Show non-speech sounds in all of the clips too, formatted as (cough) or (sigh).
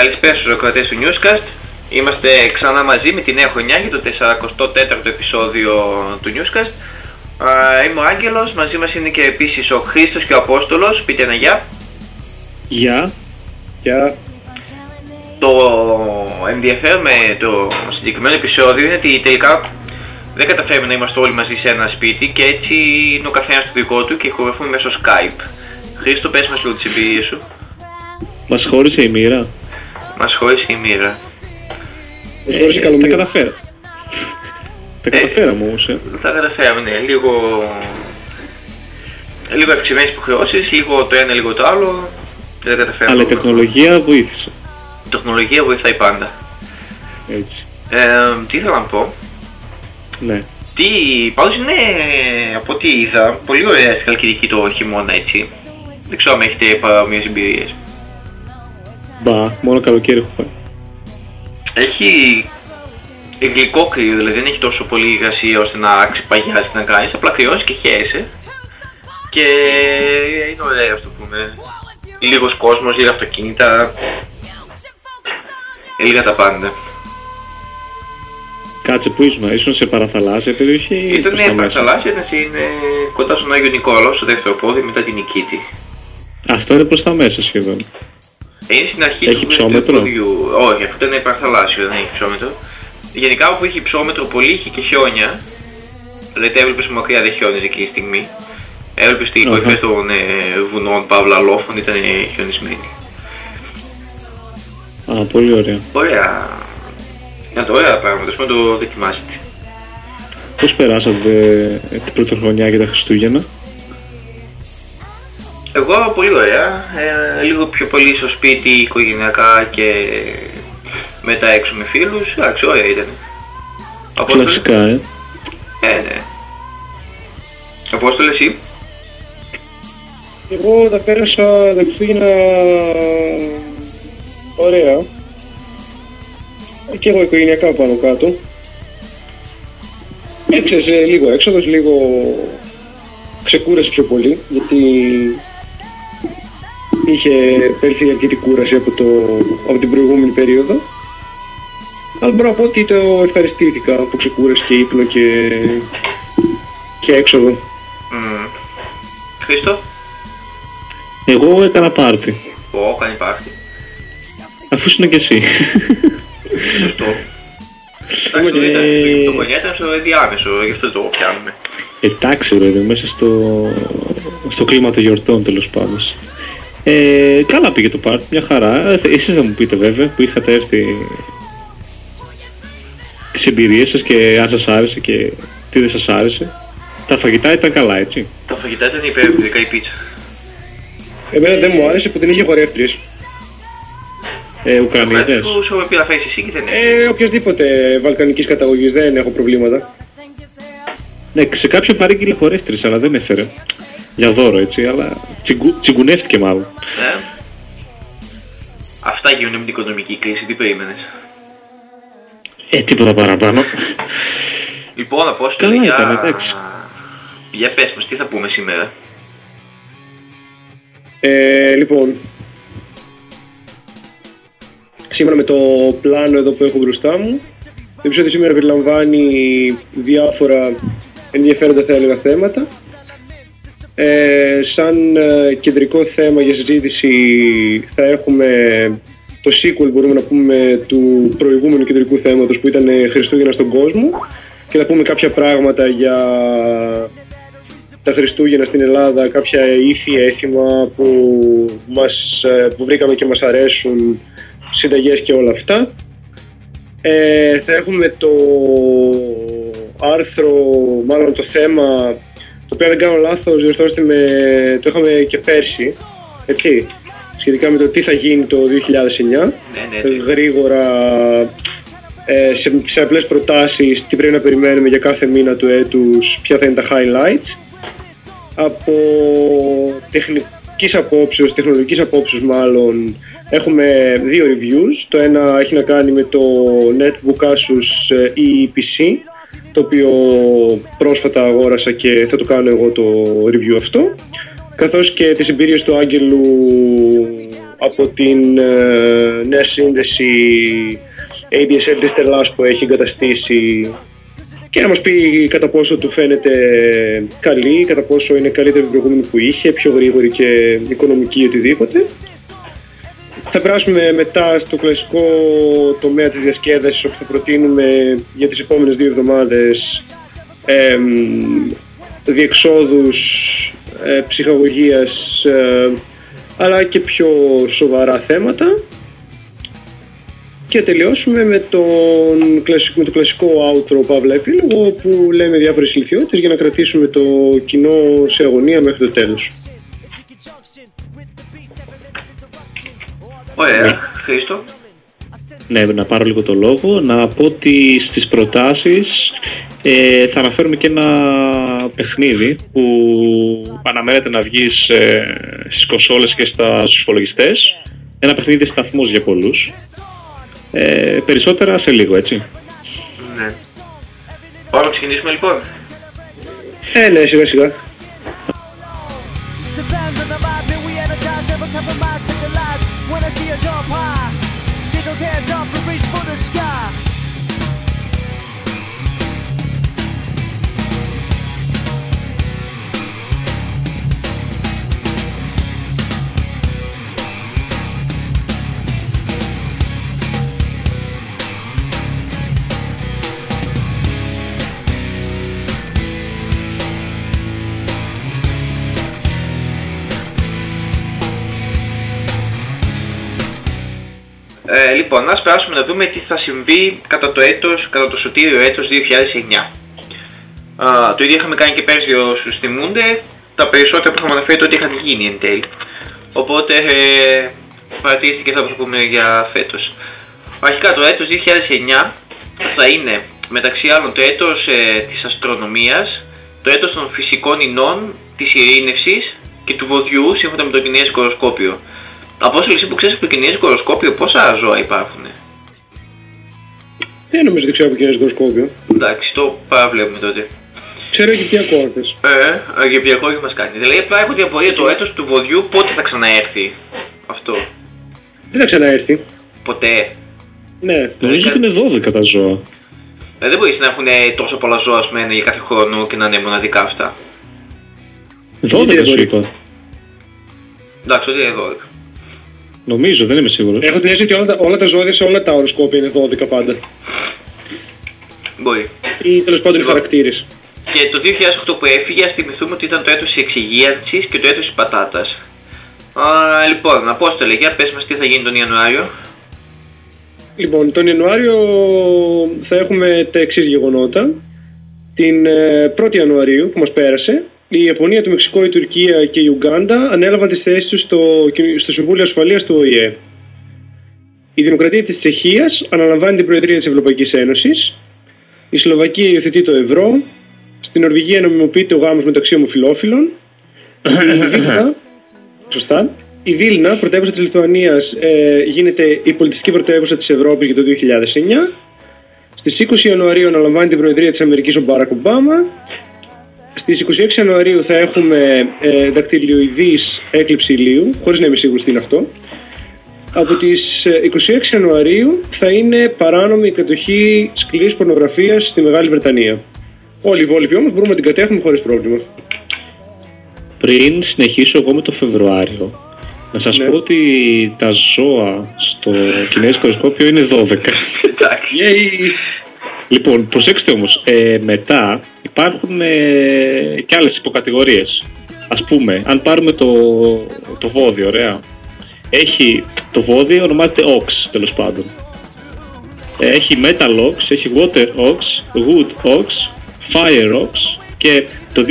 Καλησπέρα στους ακροατές του Newscast. Είμαστε ξανά μαζί με τη νέα χρονιά για το 44ο επεισόδιο του Newscast. Α, Είμαι ο Άγγελος, μαζί μας είναι και επίσης ο Χρήστος και ο Απόστολος. Πείτε ένα γεια. Γεια. Γεια. Το ενδιαφέρον με το συγκεκριμένο επεισόδιο είναι ότι τελικά δεν καταφέρουμε να είμαστε όλοι μαζί σε ένα σπίτι και έτσι είναι ο καθένας στο δικό του και χορεύουμε μέσω Skype. Χρήστο, πες μας λίγο τις εμπειρίες σου. Μας χώρισε η μοίρα. Μας χώρισε η μοίρα. Μας χώρισε Ε, καλομοίρα. τα Τα καταφέρα. Τα Ε, καταφέραμε όμως, ε. Τα καταφέραμε, ναι. Λίγο, λίγο αυξημένες υποχρεώσεις, λίγο το ένα, λίγο το άλλο. Δεν τα καταφέραμε. Αλλά η τεχνολογία βοήθησε. Η τεχνολογία βοηθάει πάντα. Έτσι. Ε, τι ήθελα να πω. Ναι. Τι, πάντως είναι, από ό,τι είδα, πολύ ωραία στη Χαλκιδική το χειμώνα, έτσι. Δεν ξέρω αν έχετε παρόμοιες εμπειρίες. Μπα, μόνο καλοκαίρι έχω πάει. Έχει γλυκό κρύο, δηλαδή δεν έχει τόσο πολύ υγρασία ώστε να ξεπαγιάσει να κάνεις, απλά κρυώνεις και χαίρεσαι. Και είναι ωραία αυτό που πούμε. Λίγος κόσμος, λίγα αυτοκίνητα. Λίγα τα πάντα. Κάτσε που ήσουν, ήσουν σε παραθαλάσσια περιοχή ή Ήταν προς τα μια μέσα; παραθαλάσσια, είναι κοντά στον Άγιο Νικόλαο, στο δεύτερο πόδι μετά την Νικήτη. Αυτό είναι προς τα μέσα σχεδόν. Είναι στην αρχή Έχει του ψώμετρο; ποδιού. Όχι, αυτό είναι παραθαλάσσιο, δεν έχει ψώμετρο. Γενικά όπου έχει ψώμετρο πολύ είχε και χιόνια. Δηλαδή έβλεπες μακριά δεν χιόνιζε εκείνη τη στιγμή. Έβλεπες στην Αχα. κορυφή των ε, βουνών Παύλα Λόφων ήταν ε, χιονισμένη. Α, πολύ ωραία. Ωραία. Να το ωραία πράγματα, να το δοκιμάσετε. Πώς περάσατε ε, την πρώτη χρονιά και τα Χριστούγεννα; Εγώ πολύ ωραία. Ε, λίγο πιο πολύ στο σπίτι, οικογενειακά και μετά έξω με φίλους. Εντάξει, ωραία ήταν. Απόστολε; Κλασικά, ε. Ε, ναι. Απόστολε, εσύ; Εγώ τα πέρασα τα Χριστούγεννα ωραία. Και εγώ οικογενειακά πάνω κάτω. Έξερες ε, λίγο έξοδος, λίγο ξεκούρασε πιο πολύ, γιατί είχε πέλθει αρκετή κούραση από, το, από την προηγούμενη περίοδο. Αλλά μπορώ να πω ότι το ευχαριστήθηκα που ξεκούρασε και ύπνο και, και έξοδο. Μμμ. Χρήστο; Εγώ έκανα πάρτι. Ω, κάνει πάρτι. Αφού ήσουν και εσύ. Σωστό. Εντάξει, το Ε, ήταν- Το γωνιά ήταν στο ενδιάμεσο, γι' αυτό το πιάνουμε. Εντάξει, ρε, μέσα στο, στο κλίμα των γιορτών τέλος πάντων. Ε, καλά πήγε το πάρτι, μια χαρά. Ε, Εσείς θα μου πείτε βέβαια που είχατε έρθει τις εμπειρίες σας και αν σας άρεσε και τι δεν σας άρεσε. Τα φαγητά ήταν καλά, έτσι. Τα φαγητά ήταν υπέροχα, η πίτσα. Εμένα δεν μου άρεσε που την είχε χορεύτριες. Ε, Ουκρανίδες. Που σου έπειρα φέρεις εσύ και δεν είναι. Ε, οποιασδήποτε βαλκανικής καταγωγής δεν έχω προβλήματα. Ναι, σε κάποιο παρήγγειλε χορεύτρες, αλλά δεν έφερε. Για δώρο, έτσι, αλλά τσιγκου, τσιγκουνεύτηκε μάλλον. Ε. Αυτά γίνονται με την οικονομική κρίση, τι περίμενες; Ε, τίποτα παραπάνω. Λοιπόν, Απόστολε, Καλά για... ήταν, εντάξει. Για πες μας, τι θα πούμε σήμερα; Ε, λοιπόν, σήμερα με το πλάνο εδώ που έχω μπροστά μου, το επεισόδιο σήμερα περιλαμβάνει διάφορα ενδιαφέροντα θα έλεγα θέματα. Ε, σαν ε, κεντρικό θέμα για συζήτηση θα έχουμε το sequel μπορούμε να πούμε του προηγούμενου κεντρικού θέματος που ήταν ε, Χριστούγεννα στον κόσμο και θα πούμε κάποια πράγματα για τα Χριστούγεννα στην Ελλάδα, κάποια ήθη έθιμα που, μας, ε, που βρήκαμε και μας αρέσουν, συνταγές και όλα αυτά. Ε, θα έχουμε το άρθρο, μάλλον το θέμα, το οποίο αν δεν κάνω λάθος, διορθώστε με, το είχαμε και πέρσι, έτσι, σχετικά με το τι θα γίνει το 2009. Ναι, ναι, τι. Γρήγορα, ε, σε, σε απλές προτάσεις, τι πρέπει να περιμένουμε για κάθε μήνα του έτους, ποια θα είναι τα highlights από τεχνικής απόψεως, τεχνολογικής απόψεως μάλλον, έχουμε δύο reviews. Το ένα έχει να κάνει με το netbook Asus ε, EPC, το οποίο πρόσφατα αγόρασα και θα το κάνω εγώ το review αυτό. Καθώς και τις εμπειρίες του Άγγελου από την ε, νέα σύνδεση ADSL της Τερλάς που έχει εγκαταστήσει και να μας πει κατά πόσο του φαίνεται καλή, κατά πόσο είναι καλύτερη από την προηγούμενη που είχε, πιο γρήγορη και οικονομική οτιδήποτε. Θα περάσουμε μετά στο κλασικό τομέα της διασκέδασης όπου θα προτείνουμε για τις επόμενες δύο εβδομάδες εμ, διεξόδους ε, ψυχαγωγίας ε, αλλά και πιο σοβαρά θέματα και τελειώσουμε με, τον, κλασικό- με το κλασικό outro Παύλα Επίλογο όπου λέμε διάφορες ηλικιότητες για να κρατήσουμε το κοινό σε αγωνία μέχρι το τέλος. Ωραία, Χρήστο. Ναι, να πάρω λίγο το λόγο. Να πω ότι στις προτάσεις ε, θα αναφέρουμε και ένα παιχνίδι που αναμένεται να βγει ε, στις κονσόλες και στα, στους υπολογιστές. Ένα παιχνίδι σταθμός για πολλούς. Ε, περισσότερα σε λίγο, έτσι. Ναι. Πάμε να ξεκινήσουμε λοιπόν. Ε, ναι, σιγά σιγά. Ε, λοιπόν, να περάσουμε να δούμε τι θα συμβεί κατά το έτος, κατά το σωτήριο έτος 2009. Α, το ίδιο είχαμε κάνει και πέρσι όσους θυμούνται, τα περισσότερα που είχαμε αναφέρει τότε είχαν γίνει εν τέλει. Οπότε ε, παρατηρήθηκε αυτό που θα πούμε για φέτος. Αρχικά το έτος 2009 θα είναι μεταξύ άλλων το έτος ε, της αστρονομίας, το έτος των φυσικών ινών, της ειρήνευσης και του βοδιού σύμφωνα με το κινέζικο οροσκόπιο. Από όσο εσύ που ξέρεις από το κινέζικο οροσκόπιο πόσα ζώα υπάρχουν; Δεν νομίζω ότι ξέρω από κοινό σκόπιο. Εντάξει, το παραβλέπουμε τότε. Ξέρω Αιγυπτιακό όρθες. Ε, αγιοπιακό έχει μας κάνει. Δηλαδή απλά έχω την απορία το έτος του βοδιού πότε θα ξαναέρθει αυτό. Δεν θα ξαναέρθει. Ποτέ. Ναι. Νομίζω ότι είναι 12 τα ζώα. Ε, δεν μπορείς να έχουν τόσο πολλά ζώα ασμένα για κάθε χρόνο και να είναι μοναδικά αυτά. 12 δεν σου μπορεί. είπα. Εντάξει, ότι είναι 12. Νομίζω, δεν είμαι σίγουρος. Έχω την αίσθηση ότι όλα τα, όλα τα ζώδια σε όλα τα οροσκόπια είναι 12 πάντα. Μπορεί. Ή τέλος πάντων οι Λοιπόν. χαρακτήρες. Και το 2008 που έφυγε, ας θυμηθούμε ότι ήταν το έτος της εξυγίανσης και το έτος της πατάτας. Α, λοιπόν, Απόστολε, για πες μας τι θα γίνει τον Ιανουάριο. Λοιπόν, τον Ιανουάριο θα έχουμε τα εξής γεγονότα. Την ε, 1η Ιανουαρίου που μας πέρασε, η Ιαπωνία, το Μεξικό, η Τουρκία και η Ουγγάντα ανέλαβαν τις θέσεις τους στο, στο Συμβούλιο Ασφαλείας του ΟΗΕ. Η Δημοκρατία της Τσεχίας αναλαμβάνει την Προεδρία της Ευρωπαϊκής Ένωσης. Η Σλοβακία υιοθετεί το ευρώ. Στην Νορβηγία νομιμοποιείται ο γάμος μεταξύ ομοφυλόφιλων. Η Βίλνα, σωστά. Η Βίλνα, πρωτεύουσα της Λιθουανίας, ε, γίνεται η πολιτιστική πρωτεύουσα της Ευρώπης για το 2009. Στις 20 Ιανουαρίου αναλαμβάνει την Προεδρία της Αμερικής ο Μπάρακ Ομπάμα. Στις 26 Ιανουαρίου θα έχουμε ε, δακτυλιοειδής έκλειψη ηλίου, χωρίς να είμαι σίγουρος τι είναι αυτό. Από τις ε, 26 Ιανουαρίου θα είναι παράνομη η κατοχή σκληρής πορνογραφίας στη Μεγάλη Βρετανία. Όλοι οι υπόλοιποι όμως μπορούμε να την κατέχουμε χωρίς πρόβλημα. Πριν συνεχίσω εγώ με το Φεβρουάριο, να σας Ναι. πω ότι τα ζώα στο κινέζικο οροσκόπιο είναι 12. Εντάξει. Yay! Λοιπόν, προσέξτε όμως, ε, μετά υπάρχουν ε, και άλλες υποκατηγορίες. Ας πούμε, αν πάρουμε το, το βόδι, ωραία. Έχει το βόδι, ονομάζεται ox, τέλος πάντων. Ε, Έχει metal ox, έχει water ox, wood ox, fire ox και το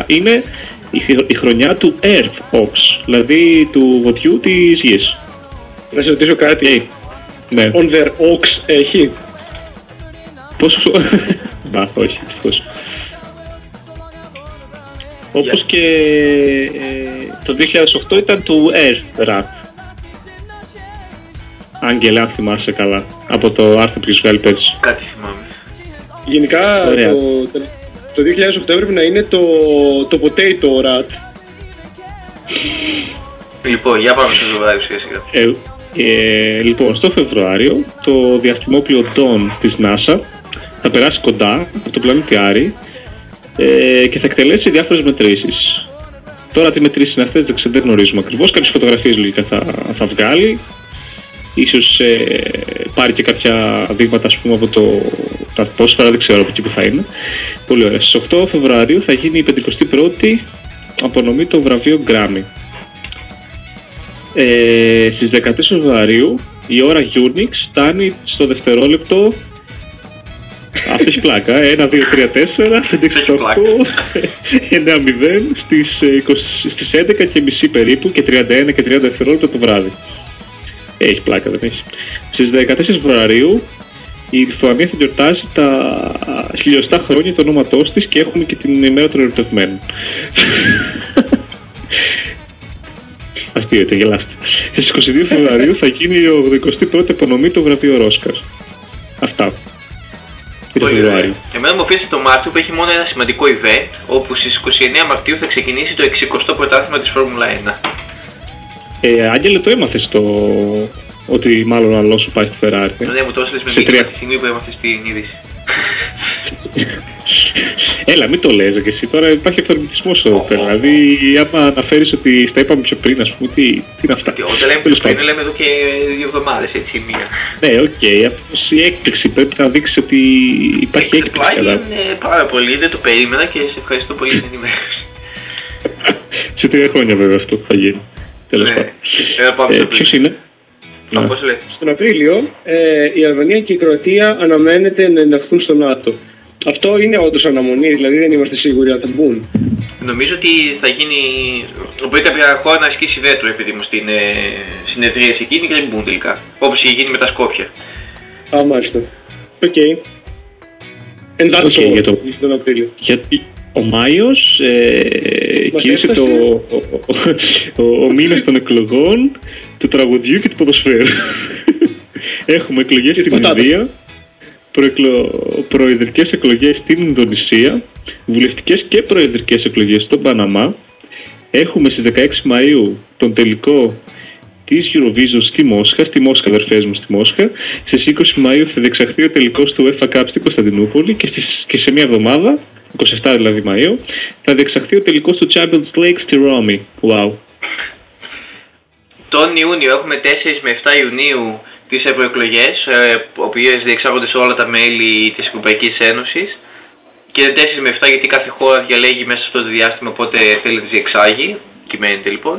2009 είναι η, χ- η χρονιά του earth ox, δηλαδή του βοτιού της γης. Να σε ρωτήσω κάτι. Ε, ναι. On their ox έχει; Πόσο. (laughs) Μπα, όχι, δυστυχώς. Όπως και ε, το 2008 ήταν του Earth Rap. Άγγελε, αν θυμάσαι καλά. Από το άρθρο που σου βγάλει πέρσι. Κάτι θυμάμαι. Γενικά Ωραία. το, το 2008 έπρεπε να είναι το, το potato rat. Λοιπόν, για πάμε στο Φεβρουάριο σιγά σιγά. Ε, ε, λοιπόν, στο Φεβρουάριο το διαστημόπλιο Dawn της NASA θα περάσει κοντά από το πλανήτη Άρη ε, και θα εκτελέσει διάφορες μετρήσεις. Τώρα τι μετρήσεις είναι αυτές δεν ξέρω, δεν γνωρίζουμε ακριβώς. Κάποιες φωτογραφίες λογικά θα, θα βγάλει. Ίσως ε, πάρει και κάποια δείγματα ας πούμε από το, τα ατμόσφαιρα, δεν ξέρω από εκεί που θα είναι. Πολύ ωραία. Στις 8 Φεβρουαρίου θα γίνει η 51η απονομή το βραβείο Grammy. Ε, στις 14 Φεβρουαρίου η ώρα Unix φτάνει στο δευτερόλεπτο αυτό έχει πλάκα. 1, 2, 3, 4, 5, 6, 8, 9, 0 στις, ε, 20, στις 11 και μισή περίπου και 31 και 30 δευτερόλεπτα το βράδυ. Έχει πλάκα, δεν έχεις. Στις 14 Φεβρουαρίου η Λιθουανία θα γιορτάσει τα χιλιοστά χρόνια του ονόματός της και έχουμε και την ημέρα των ερωτευμένων. (laughs) Αστείωτε, γελάστε. Στις 22 Φεβρουαρίου θα γίνει η 81η απονομή του βραβείου Ρόσκαρ. Αυτά. Για το Πολύ ωραία. Φεβρουάριο. Εμένα μου αφήσει το Μάρτιο που έχει μόνο ένα σημαντικό event, όπου στις 29 Μαρτίου θα ξεκινήσει το 60ο πρωτάθλημα της Φόρμουλα 1. Ε, Άγγελε, το έμαθε το. Ότι μάλλον ο Αλόνσο πάει στη Ferrari. ε; Ναι, μου το έστειλες με Σε μήνυμα τρία. τη στιγμή που έμαθες την είδηση. (laughs) Έλα, μην το λες και εσύ τώρα υπάρχει αυθορμητισμό εδώ Ω, πέρα. ω, ω. Δηλαδή, άμα αναφέρεις ότι στα είπαμε πιο πριν, ας πούμε, τι, τι είναι αυτά; Και Όταν λέμε Τέλος πιο πριν, πάντων. λέμε εδώ και δύο εβδομάδες, έτσι, μία. Ναι, οκ, αυτή η έκπληξη πρέπει να δείξεις ότι υπάρχει έκπληξη. Πλάγι κατά. είναι πάρα πολύ, δεν το περίμενα και σε ευχαριστώ πολύ για την ενημέρωση. (laughs) Σε τρία χρόνια βέβαια αυτό θα γίνει. Τέλος Ναι. πάντων. Έλα, πάμε Ε, στο Ποιος πλήρω. είναι, Ναι. Πώς λέει. Στον Απρίλιο ε, η Αλβανία και η Κροατία αναμένεται να ενταχθούν στο ΝΑΤΟ. Αυτό είναι όντως αναμονής, δηλαδή δεν είμαστε σίγουροι αν θα μπουν. Νομίζω ότι θα γίνει. Μπορεί κάποια χώρα να ασκήσει βέτο επειδή μου στην ε, συνεδρία εκείνη και δεν μπουν τελικά. Όπως είχε γίνει με τα Σκόπια. Α, μάλιστα. Οκ. Εντάξει, Οκ, για το- τον Απρίλιο. Γιατί ο Μάιος ε, Μας κίνησε έφτασε. το, ο, ο, ο, ο μήνας των εκλογών, του τραγουδιού και του ποδοσφαίρου. (laughs) Έχουμε εκλογές στην Πατάτα. Ινδία, προεκλο, προεδρικές εκλογές στην Ινδονησία, βουλευτικές και προεδρικές εκλογές στον Παναμά. Έχουμε στις 16 Μαΐου τον τελικό της Eurovision στη Μόσχα, στη Μόσχα αδερφές μου στη Μόσχα. Στις 20 Μαΐου θα διεξαχθεί ο τελικός του UEFA Cup στην Κωνσταντινούπολη και, στις, και σε μια εβδομάδα, 27 δηλαδή Μαΐου, θα διεξαχθεί ο τελικός του Champions League στη Ρώμη. Wow. Τον Ιούνιο έχουμε 4 με 7 Ιουνίου τις ευρωεκλογές, ε, οι οποίε διεξάγονται σε όλα τα μέλη της Ευρωπαϊκής Ένωσης. Και 4 με 7 γιατί κάθε χώρα διαλέγει μέσα σε αυτό το διάστημα πότε θέλει να τις διεξάγει. Κυμαίνεται λοιπόν.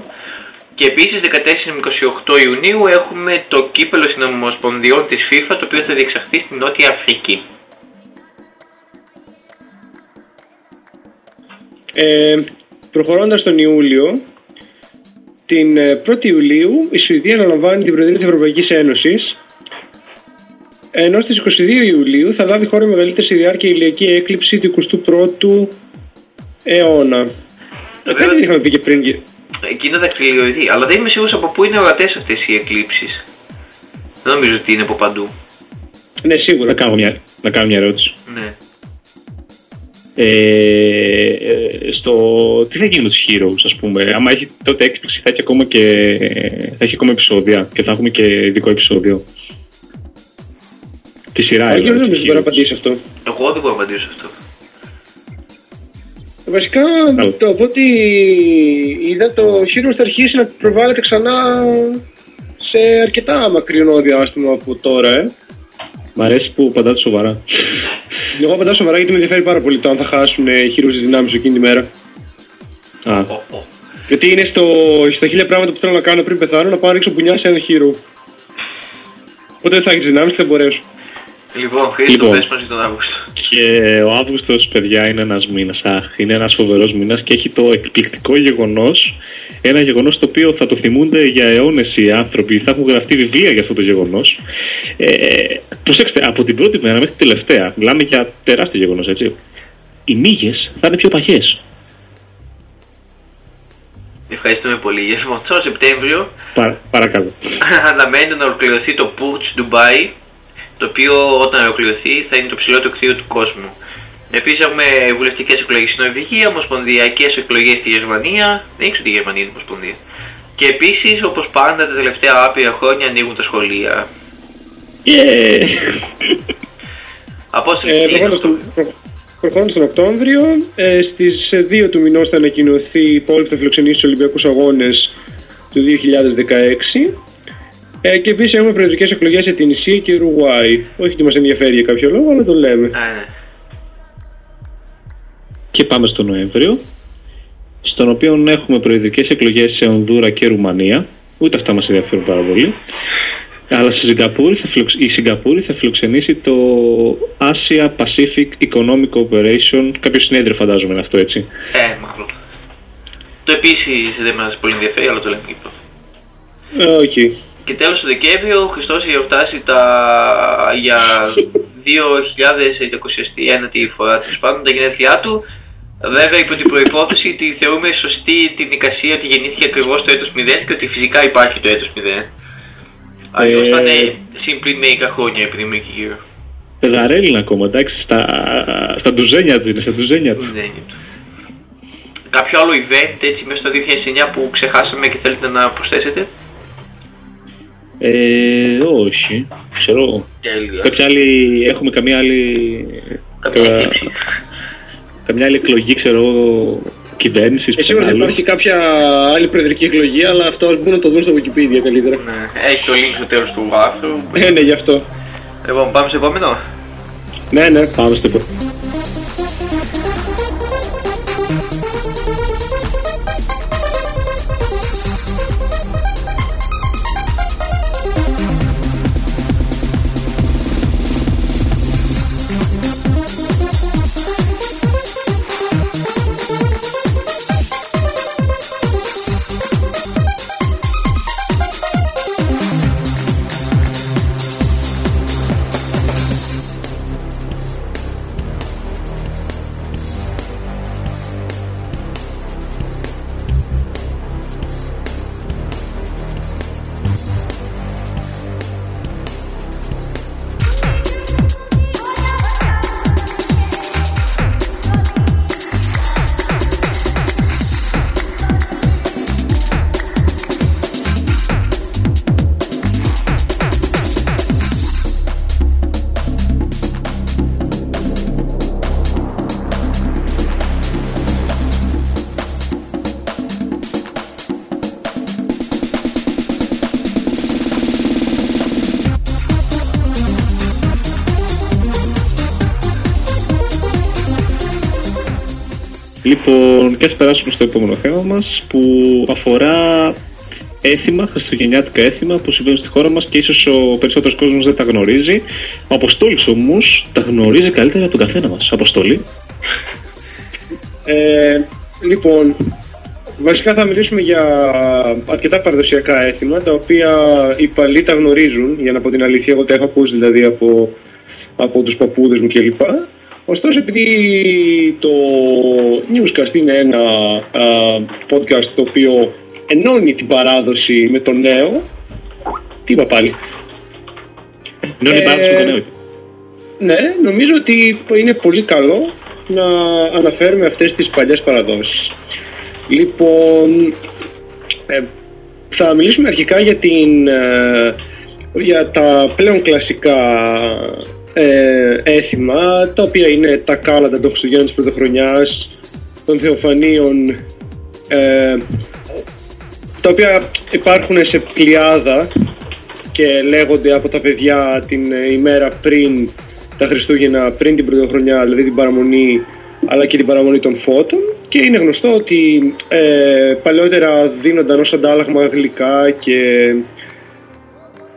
Και επίσης 14 με 28 Ιουνίου έχουμε το κύπελο συνομοσπονδιών της FIFA το οποίο θα διεξαχθεί στην Νότια Αφρική. Ε, προχωρώντας τον Ιούλιο, την ε, 1η Ιουλίου η Σουηδία αναλαμβάνει την Προεδρία της Ευρωπαϊκής Ένωσης ενώ στις 22 Ιουλίου θα λάβει χώρα η μεγαλύτερη σε διάρκεια ηλιακή έκλειψη του 21ου αιώνα. Το Δεν οποίο- είχαμε πει και πριν. και- Εκείνο δακτυλιοειδή. Αλλά δεν είμαι σίγουρος από πού είναι ορατές αυτές οι εκλήψεις. Δεν νομίζω ότι είναι από παντού. Ναι, σίγουρα. Να κάνω μια, να κάνω μια ερώτηση. Ναι. Ε, ε, στο, τι θα γίνει με τους heroes, ας πούμε; Άμα έχει τότε έκπληξη θα έχει ακόμα, και, θα έχει ακόμα επεισόδια και θα έχουμε και ειδικό επεισόδιο. Τη σειρά, Όχι, δεν δηλαδή, νομίζω τους μπορεί να heroes. απαντήσει αυτό. Εγώ δεν μπορώ να απαντήσω σε αυτό. Βασικά, Άλλο. το από ό,τι είδα, το Heroes θα αρχίσει να προβάλλεται ξανά σε αρκετά μακρινό διάστημα από τώρα, ε. Μ' αρέσει που απαντάτε σοβαρά. Εγώ απαντάω σοβαρά γιατί με ενδιαφέρει πάρα πολύ το αν θα χάσουν ε, Heroes τις δυνάμεις εκείνη τη μέρα. Α, Ω, ω. Γιατί είναι στο, στα χίλια πράγματα που θέλω να κάνω πριν πεθάνω να πάω να ρίξω πουνιά σε ένα hero. Οπότε δεν θα έχεις δυνάμεις και θα μπορέσω. Λοιπόν, Χρήστο, Λοιπόν. πες μας για τον Αύγουστο. Και ο Αύγουστος, παιδιά, είναι ένας μήνας. Αχ, είναι ένας φοβερός μήνας και έχει το εκπληκτικό γεγονός. Ένα γεγονός το οποίο θα το θυμούνται για αιώνες οι άνθρωποι. Θα έχουν γραφτεί βιβλία για αυτό το γεγονός. Ε, προσέξτε, από την πρώτη μέρα μέχρι την τελευταία, μιλάμε για τεράστιο γεγονός, έτσι. Οι μύγες θα είναι πιο παχές. Ευχαριστούμε πολύ. Για λοιπόν, το Σεπτέμβριο Πα, παρακαλώ. (laughs) αναμένεται να ολοκληρωθεί το Purge Dubai, το οποίο όταν ολοκληρωθεί θα είναι το ψηλότερο κτίριο του κόσμου. Επίσης έχουμε βουλευτικές εκλογές στην Νορβηγία, ομοσπονδιακές εκλογές στη Γερμανία. Δεν ήξερα ότι η Γερμανία είναι ομοσπονδία. Και επίσης, όπως πάντα τα τελευταία άπειρα χρόνια ανοίγουν τα σχολεία. Yeah. Απόσταση Ε, τι είναι προχώντας αυτό; τον- προ- προχώντας τον Οκτώβριο, ε, στις 2 του μηνός θα ανακοινωθεί η πόλη που θα φιλοξενήσει τους Ολυμπιακούς Αγώνες του 2016. Ε, και επίσης έχουμε προεδρικές εκλογές σε την Ισία και Ουρουάη. Όχι ότι μας ενδιαφέρει για κάποιο λόγο, αλλά το λέμε. Α, ναι. Και πάμε στο Νοέμβριο, στον οποίο έχουμε προεδρικές εκλογές σε Ονδούρα και Ρουμανία. Ούτε αυτά μας ενδιαφέρουν πάρα πολύ. Αλλά στη Σιγκαπούρη θα φιλοξ- η Σιγκαπούρη θα φιλοξενήσει το Asia Pacific Economic Cooperation. Κάποιο συνέδριο φαντάζομαι είναι αυτό έτσι. Ε, μάλλον. Το επίσης δεν μας πολύ ενδιαφέρει, αλλά το λέμε και αυτό. Ε, όχι. Και τέλος του Δεκέμβριο ο Χριστός θα γιορτάσει τα... για (laughs) 2029η φορά της πάντων τα γενέθλιά του. Βέβαια υπό την προϋπόθεση ότι θεωρούμε σωστή την εικασία ότι γεννήθηκε ακριβώς το έτος 0 και ότι φυσικά υπάρχει το έτος 0. Αλλιώς θα είναι simply μερικά χρόνια επειδή είμαι εκεί γύρω. Πεδαρέλινα ακόμα, εντάξει, στα, στα ντουζένια του είναι, στα ντουζένια του. Δεν είναι. Κάποιο άλλο event έτσι μέσα στο 2009 που ξεχάσαμε και θέλετε να προσθέσετε; Ε, όχι, ξέρω εγώ. Τέλεια. Κάποια άλλη, έχουμε καμία άλλη... Κάποια κα- έκλειψη. Καμιά άλλη εκλογή, ξέρω εγώ, κυβέρνησης. Ε, σίγουρα θα υπάρχει κάποια άλλη προεδρική εκλογή, αλλά αυτό ας μπουν να το δουν στο Wikipedia καλύτερα. Ναι, έχει το link στο τέλος του άρθρου. Ε, ναι, γι' αυτό. Λοιπόν, πάμε στο επόμενο. Ναι, ναι. Πάμε στο επόμενο. Και ας περάσουμε στο επόμενο θέμα μας που αφορά έθιμα, χριστουγεννιάτικα έθιμα που συμβαίνουν στη χώρα μας και ίσως ο περισσότερος κόσμος δεν τα γνωρίζει. Ο Αποστόλης όμως τα γνωρίζει καλύτερα από τον καθένα μας. Αποστόλη. Ε, λοιπόν, βασικά θα μιλήσουμε για αρκετά παραδοσιακά έθιμα, τα οποία οι παλιοί τα γνωρίζουν, για να πω την αλήθεια, εγώ τα έχω ακούσει δηλαδή από, από τους παππούδες μου κλπ. Ωστόσο, επειδή το Newscast είναι ένα α, podcast το οποίο ενώνει την παράδοση με το νέο, τι είπα πάλι, Είναι Ε, ε... παράδοση με το νέο. ναι, νομίζω ότι είναι πολύ καλό να αναφέρουμε αυτές τις παλιές παραδόσεις. Λοιπόν, ε, θα μιλήσουμε αρχικά για, την, ε, για τα πλέον κλασικά ε, έθιμα, τα οποία είναι τα κάλαντα των Χριστουγέννων της Πρωτοχρονιάς, των Θεοφανίων, ε, τα οποία υπάρχουν σε πλειάδα και λέγονται από τα παιδιά την ε, ημέρα πριν τα Χριστούγεννα, πριν την Πρωτοχρονιά, δηλαδή την παραμονή αλλά και την παραμονή των φώτων. Και είναι γνωστό ότι ε, παλαιότερα δίνονταν ως αντάλλαγμα γλυκά και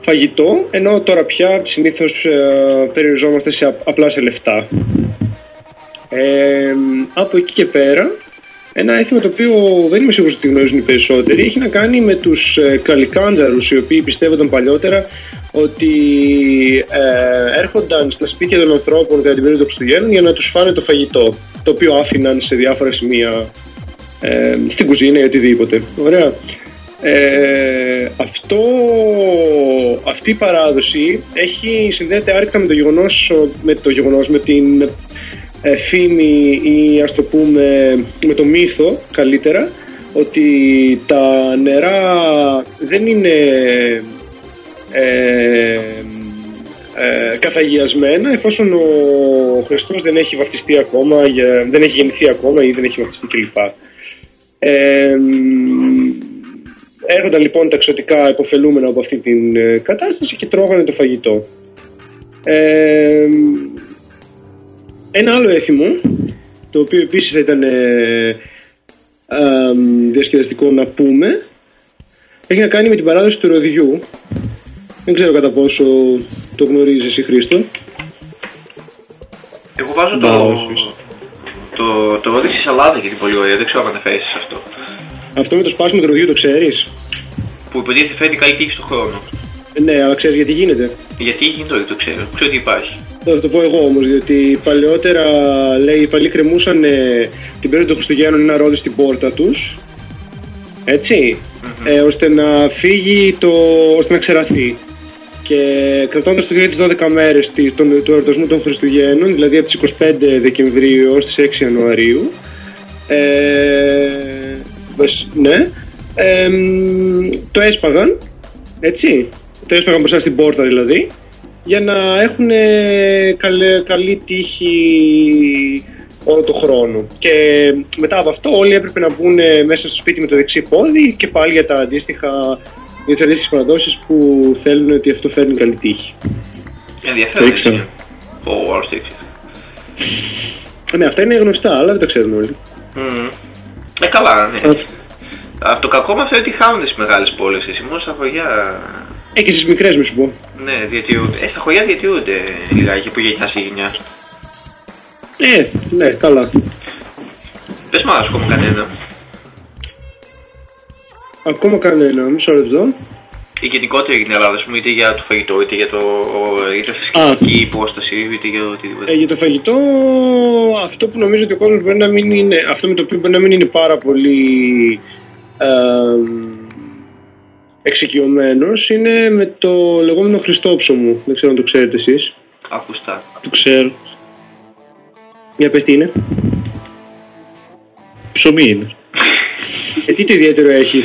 φαγητό ενώ τώρα πια συνήθως ε, περιοριζόμαστε σε, απ- απλά σε λεφτά. Ε, από εκεί και πέρα ένα έθιμο το οποίο δεν είμαι σίγουρος ότι γνωρίζουν οι περισσότεροι έχει να κάνει με τους ε, καλικάνταρους οι οποίοι πιστεύονταν παλιότερα ότι ε, έρχονταν στα σπίτια των ανθρώπων κατά την περίοδο των Χριστουγέννων για να τους φάνε το φαγητό το οποίο άφηναν σε διάφορα σημεία ε, στην κουζίνα ή οτιδήποτε. Ωραία. Ε, αυτό, αυτή η παράδοση έχει συνδέεται άρρηκτα με το γεγονός, με, το γεγονός, με την ε, φήμη ή ας το πούμε με το μύθο καλύτερα ότι τα νερά δεν είναι ε, ε, καθαγιασμένα εφόσον ο Χριστός δεν έχει βαφτιστεί ακόμα, για- δεν έχει γεννηθεί ακόμα ή δεν έχει βαφτιστεί κλπ. Ε, έρχονταν λοιπόν τα εξωτικά υποφελούμενα από αυτή την ε, κατάσταση και τρώγανε το φαγητό. Ε, ένα άλλο έθιμο, το οποίο επίσης θα ήταν ε, α, διασκεδαστικό να πούμε, έχει να κάνει με την παράδοση του ροδιού. Δεν ξέρω κατά πόσο το γνωρίζεις εσύ Χρήστο. Εγώ βάζω το, Μπράβο, Χρήστο. το, το ρόδι στη σαλάδα γιατί πολύ ωραία. Δεν ξέρω αν αναφέρεσαι σε αυτό. Αυτό με το σπάσιμο του ροδιού το ξέρεις; Που υποτίθεται φέρνει καλή τύχη στον χρόνο. Ε, Ναι, αλλά ξέρεις γιατί γίνεται. Γιατί γίνεται δεν το ξέρω. Ξέρω ότι υπάρχει. Θα το πω εγώ όμως, διότι παλαιότερα λέει οι παλιοί κρεμούσαν ε, την περίοδο των Χριστουγέννων ένα ρόδι στην πόρτα τους. ετσι ε, ώστε να φύγει το. ώστε να ξεραθεί. Και κρατώντας το για τις 12 μέρες του εορτασμού των Χριστουγέννων, δηλαδή από τις 25 Δεκεμβρίου έως τις 6 Ιανουαρίου, ε, βασ- ναι, ε, μ, το έσπαγαν, έτσι, το έσπαγαν μπροστά στην πόρτα δηλαδή, για να έχουν καλή, καλή τύχη όλο το χρόνο. Και μετά από αυτό όλοι έπρεπε να μπουν μέσα στο σπίτι με το δεξί πόδι και πάλι για τα αντίστοιχα για τις αντίστοιχες παραδόσεις που θέλουν ότι αυτό φέρνει καλή τύχη. Ενδιαφέρον. Το ήξερα. έτσι. Ο άλλος το ήξερε. Ε, Ναι, αυτά είναι γνωστά, αλλά δεν τα ξέρουν όλοι. Μμμ. Ε, καλά, ναι. Αυτό το κακό με αυτό είναι ότι χάνονται στι μεγάλες πόλεις. Εσύ μόνος στα χωριά. Ε, και στις μικρές μη σου πω. Ναι, διατηρούνται. Ε, στα χωριά διατηρούνται λιγάκι που γενιά σε γενιά. Ε, ναι, καλά. Πε μου άλλο ακόμα κανένα. Ακόμα κανένα, μισό λεπτό. Η γενικότερη για την Ελλάδα, ας πούμε, είτε για το φαγητό, είτε για το είτε θρησκευτική υπόσταση, είτε για οτιδήποτε. Ε, για το φαγητό, αυτό που νομίζω ότι ο κόσμος μπορεί να μην είναι, αυτό με το οποίο μπορεί να μην είναι πάρα πολύ ε, εξοικειωμένος είναι με το λεγόμενο Χριστόψωμο. Δεν ξέρω αν το ξέρετε εσείς. Ακουστά. Το ξέρω. Για πες τι είναι. Ψωμί είναι. Ε, τι το ιδιαίτερο έχει.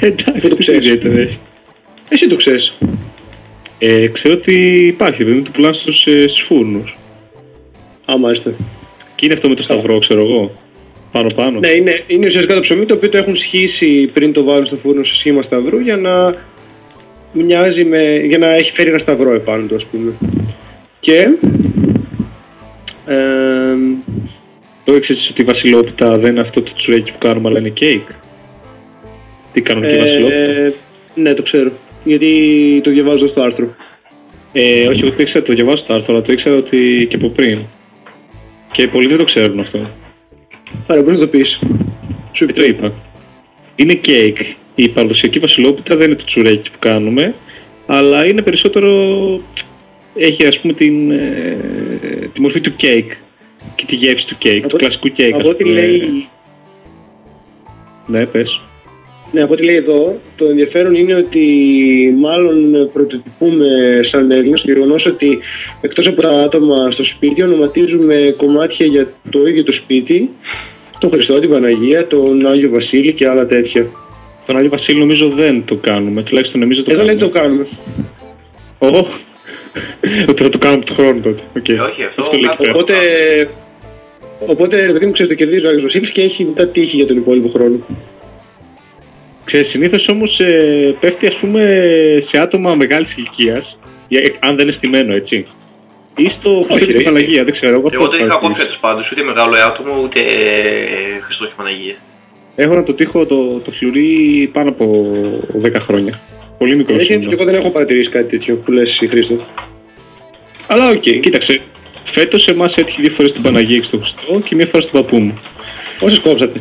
Εντάξει, το το ξέρεις. ιδιαίτερο έχει. Εσύ το ξέρεις. Ε, ξέρω ότι υπάρχει, δεν το πουλάνε στους, ε, στους φούρνους. Α, μάλιστα. Και είναι αυτό με το σταυρό, ξέρω εγώ. Πάνω πάνω. Ναι, είναι, είναι ουσιαστικά το ψωμί το οποίο το έχουν σχίσει πριν το βάλουν στο φούρνο σε σχήμα σταυρού για να μοιάζει με, για να έχει φέρει ένα σταυρό επάνω του, ας πούμε. Και ε, Το ήξερες ότι η βασιλόπιτα δεν είναι αυτό το τσουρέκι που κάνουμε, αλλά είναι κέικ. Τι κάνουμε και η βασιλόπιτα. ε, ναι, το ξέρω. Γιατί το διαβάζω στο άρθρο. Ε, όχι, εγώ το ήξερα, το διαβάζω στο άρθρο, αλλά το ήξερα ότι και από πριν. Και πολλοί δεν το ξέρουν αυτό. Άρα μπορεί να το πει. Σου Ε, το είπα. Είναι κέικ. Η παραδοσιακή βασιλόπιτα δεν είναι το τσουρέκι που κάνουμε, αλλά είναι περισσότερο. Έχει ας πούμε την, ε, τη μορφή του κέικ και τη γεύση του κέικ, του κλασικού κέικ. Από ας ό,τι πούμε. λέει, Ναι, πες. Ναι, από ό,τι λέει εδώ, το ενδιαφέρον είναι ότι μάλλον πρωτοτυπούμε σαν Έλληνες το γεγονός ότι εκτός από τα άτομα στο σπίτι ονοματίζουμε κομμάτια για το ίδιο το σπίτι, τον Χριστό, την Παναγία, τον Άγιο Βασίλη και άλλα τέτοια. Τον Άγιο Βασίλη νομίζω δεν το κάνουμε, τουλάχιστον νομίζω το Εδώ λέει κάνουμε. το κάνουμε. Ω, (laughs) ότι θα το κάνουμε του χρόνου τότε. Οκ. Ε, όχι, αυτό λέει κάθε- πέρα. Οπότε, οπότε ρε παιδί μου, ξέρεις, το κερδίζει ο Άγιος Βασίλης και έχει μετά τύχη για τον υπόλοιπο χρόνο. Ξέρεις, συνήθως όμως ε, πέφτει ας πούμε σε άτομα μεγάλης ηλικίας, ε, αν δεν είναι στημένο έτσι. Ή στο Όχι, Χριστό ρε. και Παναγία, δεν ξέρω. Εγώ, Εγώ αυτό δεν είχα έχω από φέτο πάντως, ούτε μεγάλο άτομο, ούτε ε, Χριστό και Παναγία. Έχω να το τύχω το, το φλουρί πάνω από 10 χρόνια. Πολύ μικρό Έχει και εγώ δεν έχω παρατηρήσει κάτι τέτοιο που λες εσύ Χρήστο. Αλλά οκ, κοίταξε. Φέτος εμάς έτυχε δύο φορές την Παναγία και στον Χριστό και μία φορά στον παππού μου. Πόσες κόψατε.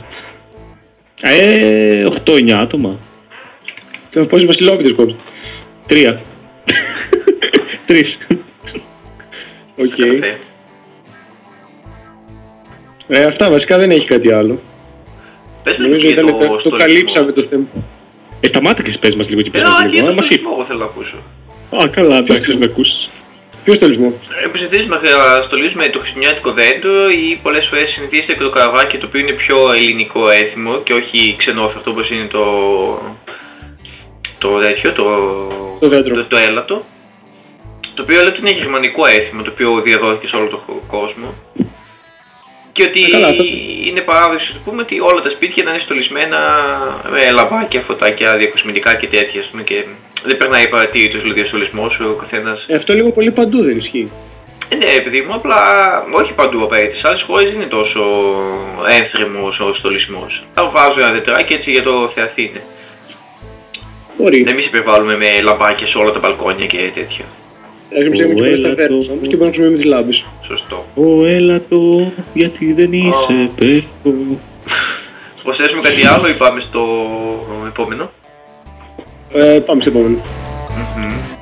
Ε, 8-9 άτομα. Και πόσες βασιλόπιτες κόψατε. Τρία. Τρεις. Οκ. Καφέ. Ε, αυτά βασικά δεν έχει κάτι άλλο. Πες με Νομίζω και ήταν το το, το στολισμό. καλύψαμε το θέμα. Ε, σταμάτα και πες μας λίγο τι Ε, πες όχι, λίγο. το να μας στολισμό εγώ θέλω να ακούσω. είπε. Α, καλά, εντάξει, να ακούσεις. Ποιος στολισμό. Επιζητήσουμε να στολίζουμε το χριστουγεννιάτικο δέντρο ή πολλές φορές συνηθίζεται και το καραβάκι το οποίο είναι πιο ελληνικό έθιμο και όχι ξενόφερτο όπως είναι το. το τέτοιο, το. Το δέντρο. το, το έλατο. Το οποίο έλατο είναι γερμανικό έθιμο το οποίο διαδόθηκε σε όλο τον κόσμο. Και ότι Ε, καλά, αυτό- είναι παράδοση να πούμε ότι όλα τα σπίτια να είναι στολισμένα με λαμπάκια, φωτάκια, διακοσμητικά και τέτοια. ας πούμε, και δεν περνάει παρατήρητο δηλαδή ο στολισμό, ο καθένας Ε, αυτό λίγο πολύ παντού δεν ισχύει. ε, ναι, παιδί μου, απλά όχι παντού απαραίτητα. Σε άλλες χώρες δεν είναι τόσο ένθερμο ο στολισμό. Θα βάζω ένα τετράκι έτσι για το Θεαθήνε. Μπορεί. Να μην σε υπερβάλλουμε με λαμπάκια σε όλα τα μπαλκόνια και τέτοια. Έχουμε ψέμα και Ω, πολλές έλα ταβέρνες το- όμως και μπορούμε να χρησιμοποιούμε τις λάμπες. Σωστό. Ω, έλατο, γιατί δεν είσαι Ω. πέφτω. (laughs) Προσθέσουμε κάτι άλλο ή πάμε στο επόμενο. Ε, πάμε στο επόμενο. Μμμ.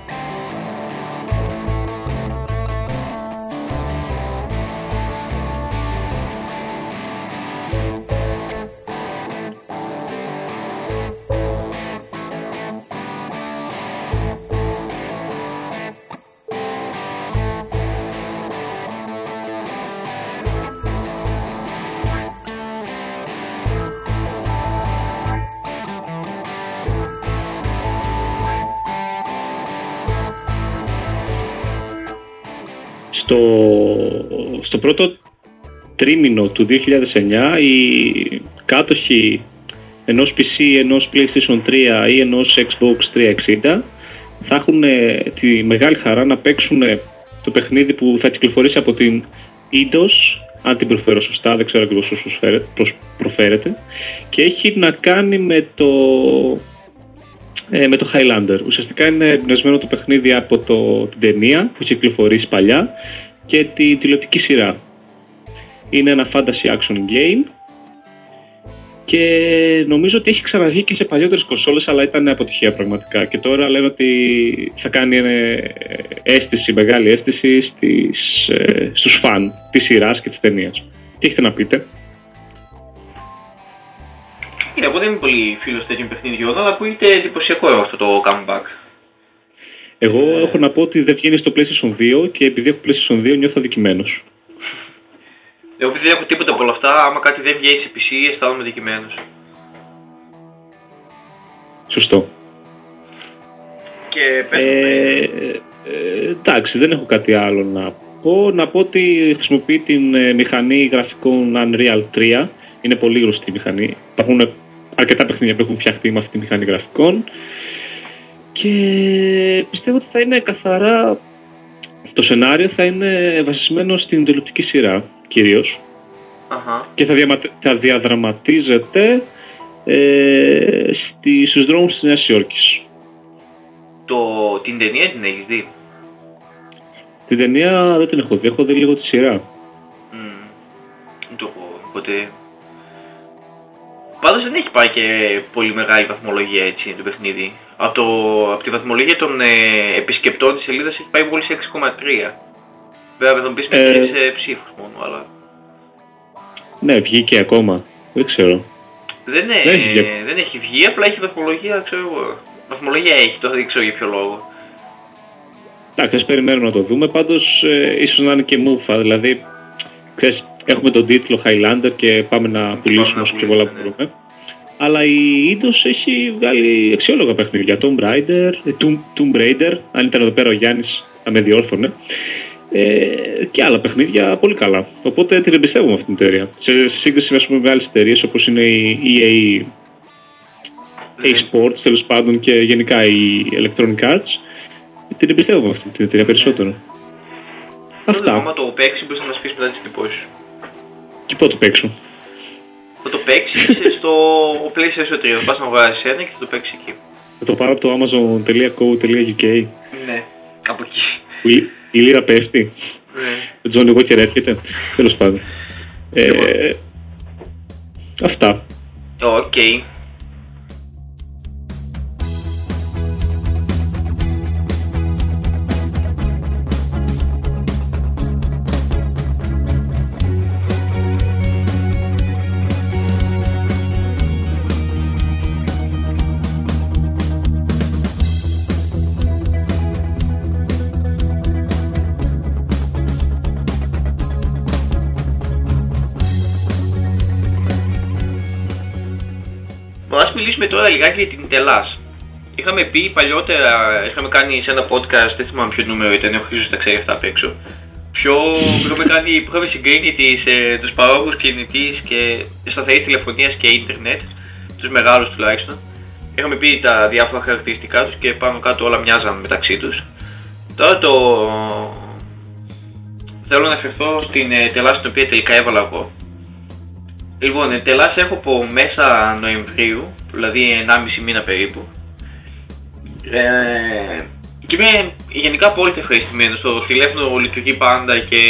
Τρίμηνο του 2009 οι κάτοχοι ενός PC, ενός PlayStation 3 ή ενός Xbox 360 θα έχουν ε, τη μεγάλη χαρά να παίξουν ε, το παιχνίδι που θα κυκλοφορήσει από την Eidos, αν την προφέρω σωστά, δεν ξέρω ακριβώς πώς προσφέρε- πώς προφέρεται και έχει να κάνει με το ε, με το Highlander. Ουσιαστικά είναι εμπνευσμένο το παιχνίδι από το, την ταινία που είχε κυκλοφορήσει παλιά και τη τηλεοπτική σειρά. Είναι ένα fantasy action game και νομίζω ότι έχει ξαναβγεί και σε παλιότερες κονσόλες αλλά ήταν αποτυχία πραγματικά και τώρα λένε ότι θα κάνει ε, αίσθηση, μεγάλη αίσθηση στις, ε, στους φαν της σειράς και της ταινίας. Τι έχετε να πείτε; Είναι, εγώ δεν είμαι πολύ φίλος τέτοιων παιχνιδιών, αλλά ακούγεται εντυπωσιακό αυτό το comeback. Εγώ έχω να πω ότι δεν βγαίνει στο PlayStation 2 και επειδή έχω PlayStation 2 νιώθω αδικημένος. Εγώ επειδή δεν έχω τίποτα από όλα αυτά, άμα κάτι δεν βγαίνει σε PC, αισθάνομαι δικημένος. Σωστό. Και πες Ε, ε, εντάξει, δεν έχω κάτι άλλο να πω. Να πω ότι χρησιμοποιεί την ε, μηχανή γραφικών Unreal 3. Είναι πολύ γνωστή η μηχανή. Υπάρχουν αρκετά παιχνίδια που έχουν φτιαχτεί με αυτή τη μηχανή γραφικών. Και πιστεύω ότι θα είναι καθαρά... Το σενάριο θα είναι βασισμένο στην τηλεοπτική σειρά κυρίως Αχα. και θα, διαμα- θα διαδραματίζεται ε, στη, στους δρόμους της Νέας Υόρκης. Το, την ταινία την έχεις δει; Την ταινία δεν την έχω δει, έχω δει λίγο τη σειρά. Μμμ. Δεν το έχω ποτέ. Πάντως δεν έχει πάει και πολύ μεγάλη βαθμολογία έτσι το παιχνίδι. Από, το, από τη βαθμολογία των ε, επισκεπτών της σελίδας έχει πάει μόλις 6,3. Βέβαια θα μου πεις Ε. ε... σε ψήφους μόνο, αλλά Ναι, βγήκε ακόμα. Δεν ξέρω. δεν, ε, δεν έχει βγει. δεν έχει βγει, απλά έχει βαθμολογία, ξέρω εγώ. Βαθμολογία έχει, το δεν ξέρω για ποιο λόγο. Εντάξει, ας περιμένουμε να το δούμε. Πάντως, ε, ίσως να είναι και μούφα. Δηλαδή, ξέρεις, έχουμε τον τίτλο Highlander και πάμε να πουλήσουμε να όσο πιο πολλά πουλήσουμε, ναι. μπορούμε. Αλλά η Eidos έχει βγάλει αξιόλογα παιχνίδια. Tomb Raider, ε, Tomb, Tomb Raider, αν ήταν εδώ πέρα ο Γιάννης θα με διόρθωνε. Ε, και άλλα παιχνίδια πολύ καλά. Οπότε την εμπιστεύομαι αυτή την εταιρεία. Σε σύγκριση με, ας πούμε, μεγάλες εταιρείες όπως είναι η EA Ναι. e-sports τέλος πάντων και γενικά η Electronic Arts την εμπιστεύομαι αυτή την εταιρεία περισσότερο. Τότε, Αυτά. άμα το παίξεις, μπορείς να μας πεις μετά τι εντυπώσει σου. Και πότε το παίξω. Θα το παίξεις (laughs) στο PlayStation 3. Θα πας να αγοράσεις ένα και θα το παίξεις εκεί. Θα το πάρω από το amazon.co.uk Ναι, κάπου εκεί. Που η, η λίρα πέφτει. Ναι. Το Τζον εγώ και έρχεται. Τέλος πάντων. Ε, αυτά. Οκ. Λοιπόν, μιλήσουμε τώρα λιγάκι για την Τελάς. Είχαμε πει παλιότερα, είχαμε κάνει σε ένα podcast, δεν θυμάμαι ποιο νούμερο ήταν, ο Χρήστος τα ξέρει αυτά απ' έξω. Πιο, που είχαμε, κάνει, που είχαμε συγκρίνει τις, ε, τους παρόχους κινητής και σταθερής τηλεφωνίας και ίντερνετ, τους μεγάλους τουλάχιστον. Είχαμε πει τα διάφορα χαρακτηριστικά τους και πάνω κάτω όλα μοιάζαν μεταξύ τους. Τώρα το... Θέλω να αφαιρθώ στην ε, τελά στην οποία τελικά έβαλα εγώ. Λοιπόν, ε, τελάς έχω από μέσα Νοεμβρίου, δηλαδή 1,5 μήνα περίπου. Ε, και είμαι γενικά απόλυτα ευχαριστημένος. Το τηλέφωνο λειτουργεί πάντα και,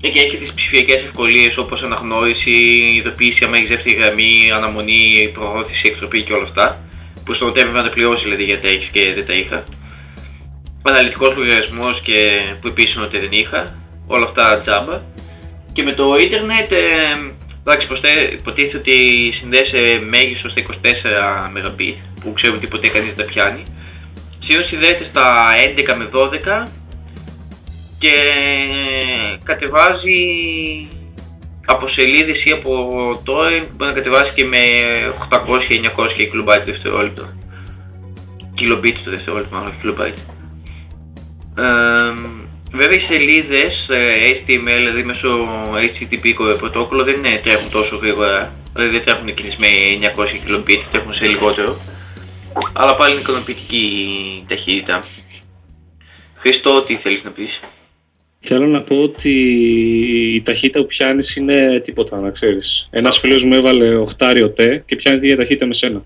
και έχει τις ψηφιακές ευκολίες όπως αναγνώριση, ειδοποίηση άμα έχεις δεύτερη γραμμή, αναμονή, προώθηση, εκτροπή και όλα αυτά. Που στο τέλος να τα πληρώσει δηλαδή γιατί έχεις και δεν τα είχα. Αναλυτικός λογαριασμός και που επίσης ότι δεν είχα. Όλα αυτά τζάμπα. Και με το ίντερνετ, ε, εντάξει, υποστε- υποτίθεται ότι συνδέεσαι μέγιστος στα 24 Mbit, που ξέρω ότι ποτέ κανείς δεν τα πιάνει. Συνήθως συνδέεται στα 11 με 12 και κατεβάζει από σελίδες ή από torrent μπορεί να κατεβάσει και με 800-900 kilobyte το δευτερόλεπτο. Kilobit το δευτερόλεπτο, μάλλον όχι kilobyte. Ε, βέβαια οι σελίδες ε, HTML, δηλαδή μέσω HTTP πρωτόκολλο δεν είναι, τρέχουν τόσο γρήγορα. Δηλαδή δεν τρέχουν εκείνες με 900 kilobit, τρέχουν σε λιγότερο. Αλλά πάλι είναι ικανοποιητική η ταχύτητα. Χριστό, τι θέλεις να πεις; Θέλω να πω ότι η ταχύτητα που πιάνεις είναι τίποτα, να ξέρεις. Ένας φίλος μου έβαλε οχτάριο τε και πιάνει τη ίδια ταχύτητα με σένα.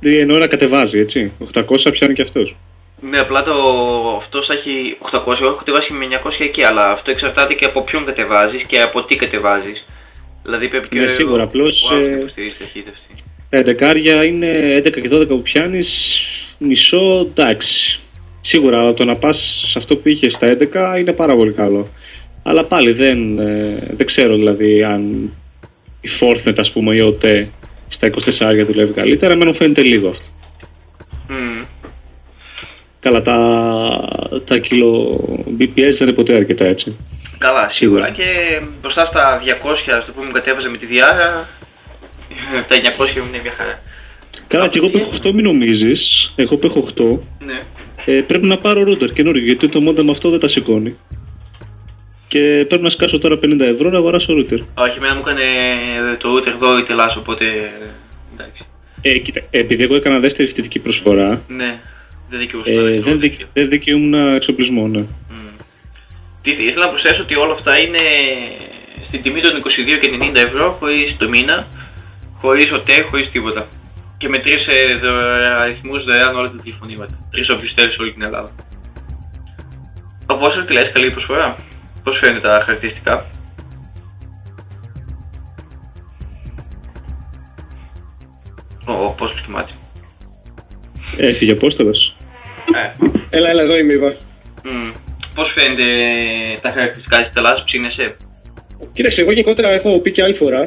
Δηλαδή ενώ να κατεβάζει, έτσι. 800 πιάνει και αυτός. Ναι, απλά το, αυτός έχει 800, εγώ έχω κατεβάσει με 900 εκεί, αλλά αυτό εξαρτάται και από ποιον κατεβάζεις και από τι κατεβάζεις. Δηλαδή πρέπει και Ναι, σίγουρα, απλώς, ο άνθρωπος να ε, υποστηρίζει τη ταχύτητα αυτή. Τα 11 είναι 11 και 12 που πιάνεις, μισό εντάξει. Σίγουρα το να πας σε αυτό που είχες στα 11 είναι πάρα πολύ καλό. Αλλά πάλι δεν, ε, δεν ξέρω δηλαδή αν η Fortnite ας πούμε ή ο ΤΕ στα 24 δουλεύει καλύτερα. Εμένα μου φαίνεται λίγο αυτό. Μμμ. Καλά, τα, τα κιλο BPS δεν είναι ποτέ αρκετά έτσι. Καλά, σίγουρα. Σίγουρα. Και μπροστά στα 200, α το πούμε, κατέβαζα με τη διάρα, (laughs) τα 900 είναι μια χαρά. Καλά, και εγώ που έχω 8 μην νομίζεις, εγώ που έχω 8, Ναι. ε, πρέπει να πάρω router καινούριο γιατί το modem αυτό δεν τα σηκώνει. Και πρέπει να σκάσω τώρα 50 ευρώ να αγοράσω router. Όχι, εμένα μου έκανε το router εδώ η τελάς, οπότε εντάξει. Ε, κοίτα, επειδή εγώ έκανα δεύτερη φοιτητική προσφορά, Ναι, δεν δικαιούσε ε, να δεν, δικαιούσε. δικ, δεν δικαιούμουν εξοπλισμό, ναι. Μμ. Τι, ήθελα να προσθέσω ότι όλα αυτά είναι στην τιμή των 22,90 ευρώ χωρίς το μήνα, χωρίς ΟΤΕ, χωρίς τίποτα. Και με τρεις ε, δω- αριθμούς δωρεάν όλα τα τηλεφωνήματα. Τρεις όποιους θέλεις σε όλη την Ελλάδα. Ο Βόσερ τι λες, καλή προσφορά; Πώς φαίνεται τα χαρακτηριστικά; Ο, ο πώς το κοιμάται. Έφυγε ο Απόστολος. Ε, Έλα, έλα, εδώ είμαι, Ιβάς. μμ. Πώς φαίνεται τα χαρακτηριστικά της Ελλάδας, ψήνεσαι; Κοίταξε, εγώ γενικότερα έχω πει και άλλη φορά.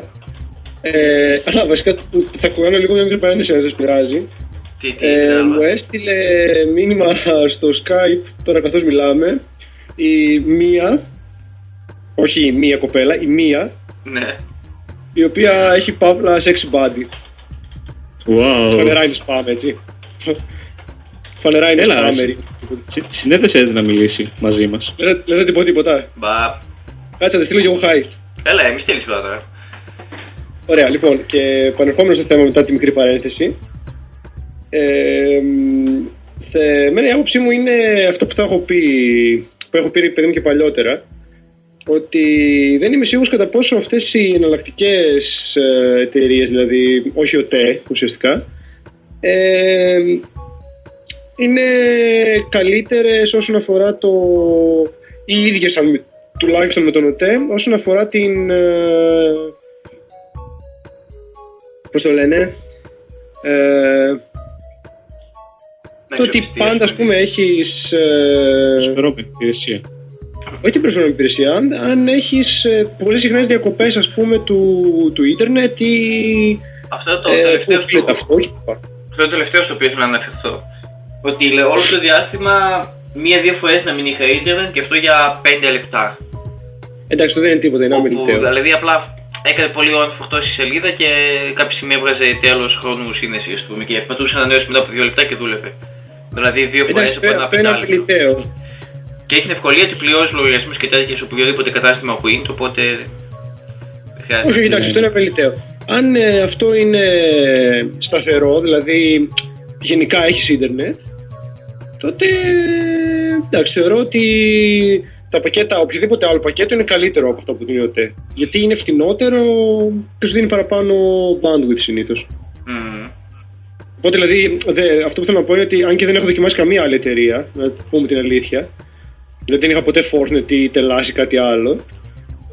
Ε, αλλά βασικά θα κάνω λίγο μια μικρή παρένθεση αν δεν σας πειράζει. Τι, τι, Ε, τι, μου έστειλε μήνυμα στο Skype τώρα καθώς μιλάμε η μία, όχι η μία κοπέλα, η μία, Ναι. η οποία έχει παύλα sexy body. Wow. Φανερά είναι spam, έτσι. Φανερά είναι Έλα, spam. εσύ. Συ- Συνέθεσε έτσι να μιλήσει μαζί μας. Δεν δεν θα την πω τίποτα. Μπα. Κάτσε, θα τη στείλω και εγώ hi. Έλα, εμείς στέλνεις τώρα τώρα. Ωραία, λοιπόν, και πανερχόμενο στο θέμα μετά τη μικρή παρένθεση. Ε, μ, σε μένα η άποψή μου είναι αυτό που θα έχω πει, που έχω πει παιδί μου και παλιότερα, ότι δεν είμαι σίγουρος κατά πόσο αυτές οι εναλλακτικές εταιρείες, δηλαδή όχι ο ΤΕ ουσιαστικά, ε, είναι καλύτερες όσον αφορά το οι ίδιες αν- τουλάχιστον με τον ΟΤΕ όσον αφορά την ε, πώς το λένε ε, Να το ότι αξιοπιστία, πάντα ας πούμε έχεις ε, Προσφερόμενη υπηρεσία. όχι την προσωπική υπηρεσία αν, αν έχεις ε, πολύ συχνές διακοπές ας πούμε του, του ίντερνετ ή Αυτό το ε, τελευταίο που γίνεται στο, αυτό, όχι πα. αυτό το τελευταίο στο οποίο ήθελα να αναφερθώ. Ότι λέω, όλο το διάστημα μία-δύο φορές να μην είχα ίντερνετ και αυτό για 5 λεπτά. εντάξει αυτό δεν είναι τίποτα είναι Όπου, αμεληταίο δηλαδή απλά έκανε πολύ ώρα να φορτώσει η σελίδα και κάποια στιγμή έβγαζε τέλος χρόνου σύνδεσης, ας πούμε. Και πατούσε να ανανεώσει μετά από δύο λεπτά και δούλευε. Δηλαδή δύο φορές Εντάξει, από ένα αυτό είναι πεντάλεπτο. απειλητέο. Και έχει την ευκολία ότι πληρώσει λογαριασμούς και τέτοια σε οποιοδήποτε κατάστημα που είναι, οπότε. δεν χρειάζεται. Όχι, εντάξει, αυτό είναι απειλητέο. Αν ε, αυτό είναι σταθερό, δηλαδή γενικά έχεις ίντερνετ, τότε εντάξει, θεωρώ ότι τα πακέτα, οποιοδήποτε άλλο πακέτο είναι καλύτερο από αυτό που δίνει ο ΤΕ. Γιατί είναι φτηνότερο και σου δίνει παραπάνω bandwidth συνήθως. Μμμ. Οπότε δηλαδή, δε, αυτό που θέλω να πω είναι ότι αν και δεν έχω δοκιμάσει καμία άλλη εταιρεία, να πούμε την αλήθεια, δηλαδή δεν είχα ποτέ Fortnite ή Telas ή κάτι άλλο,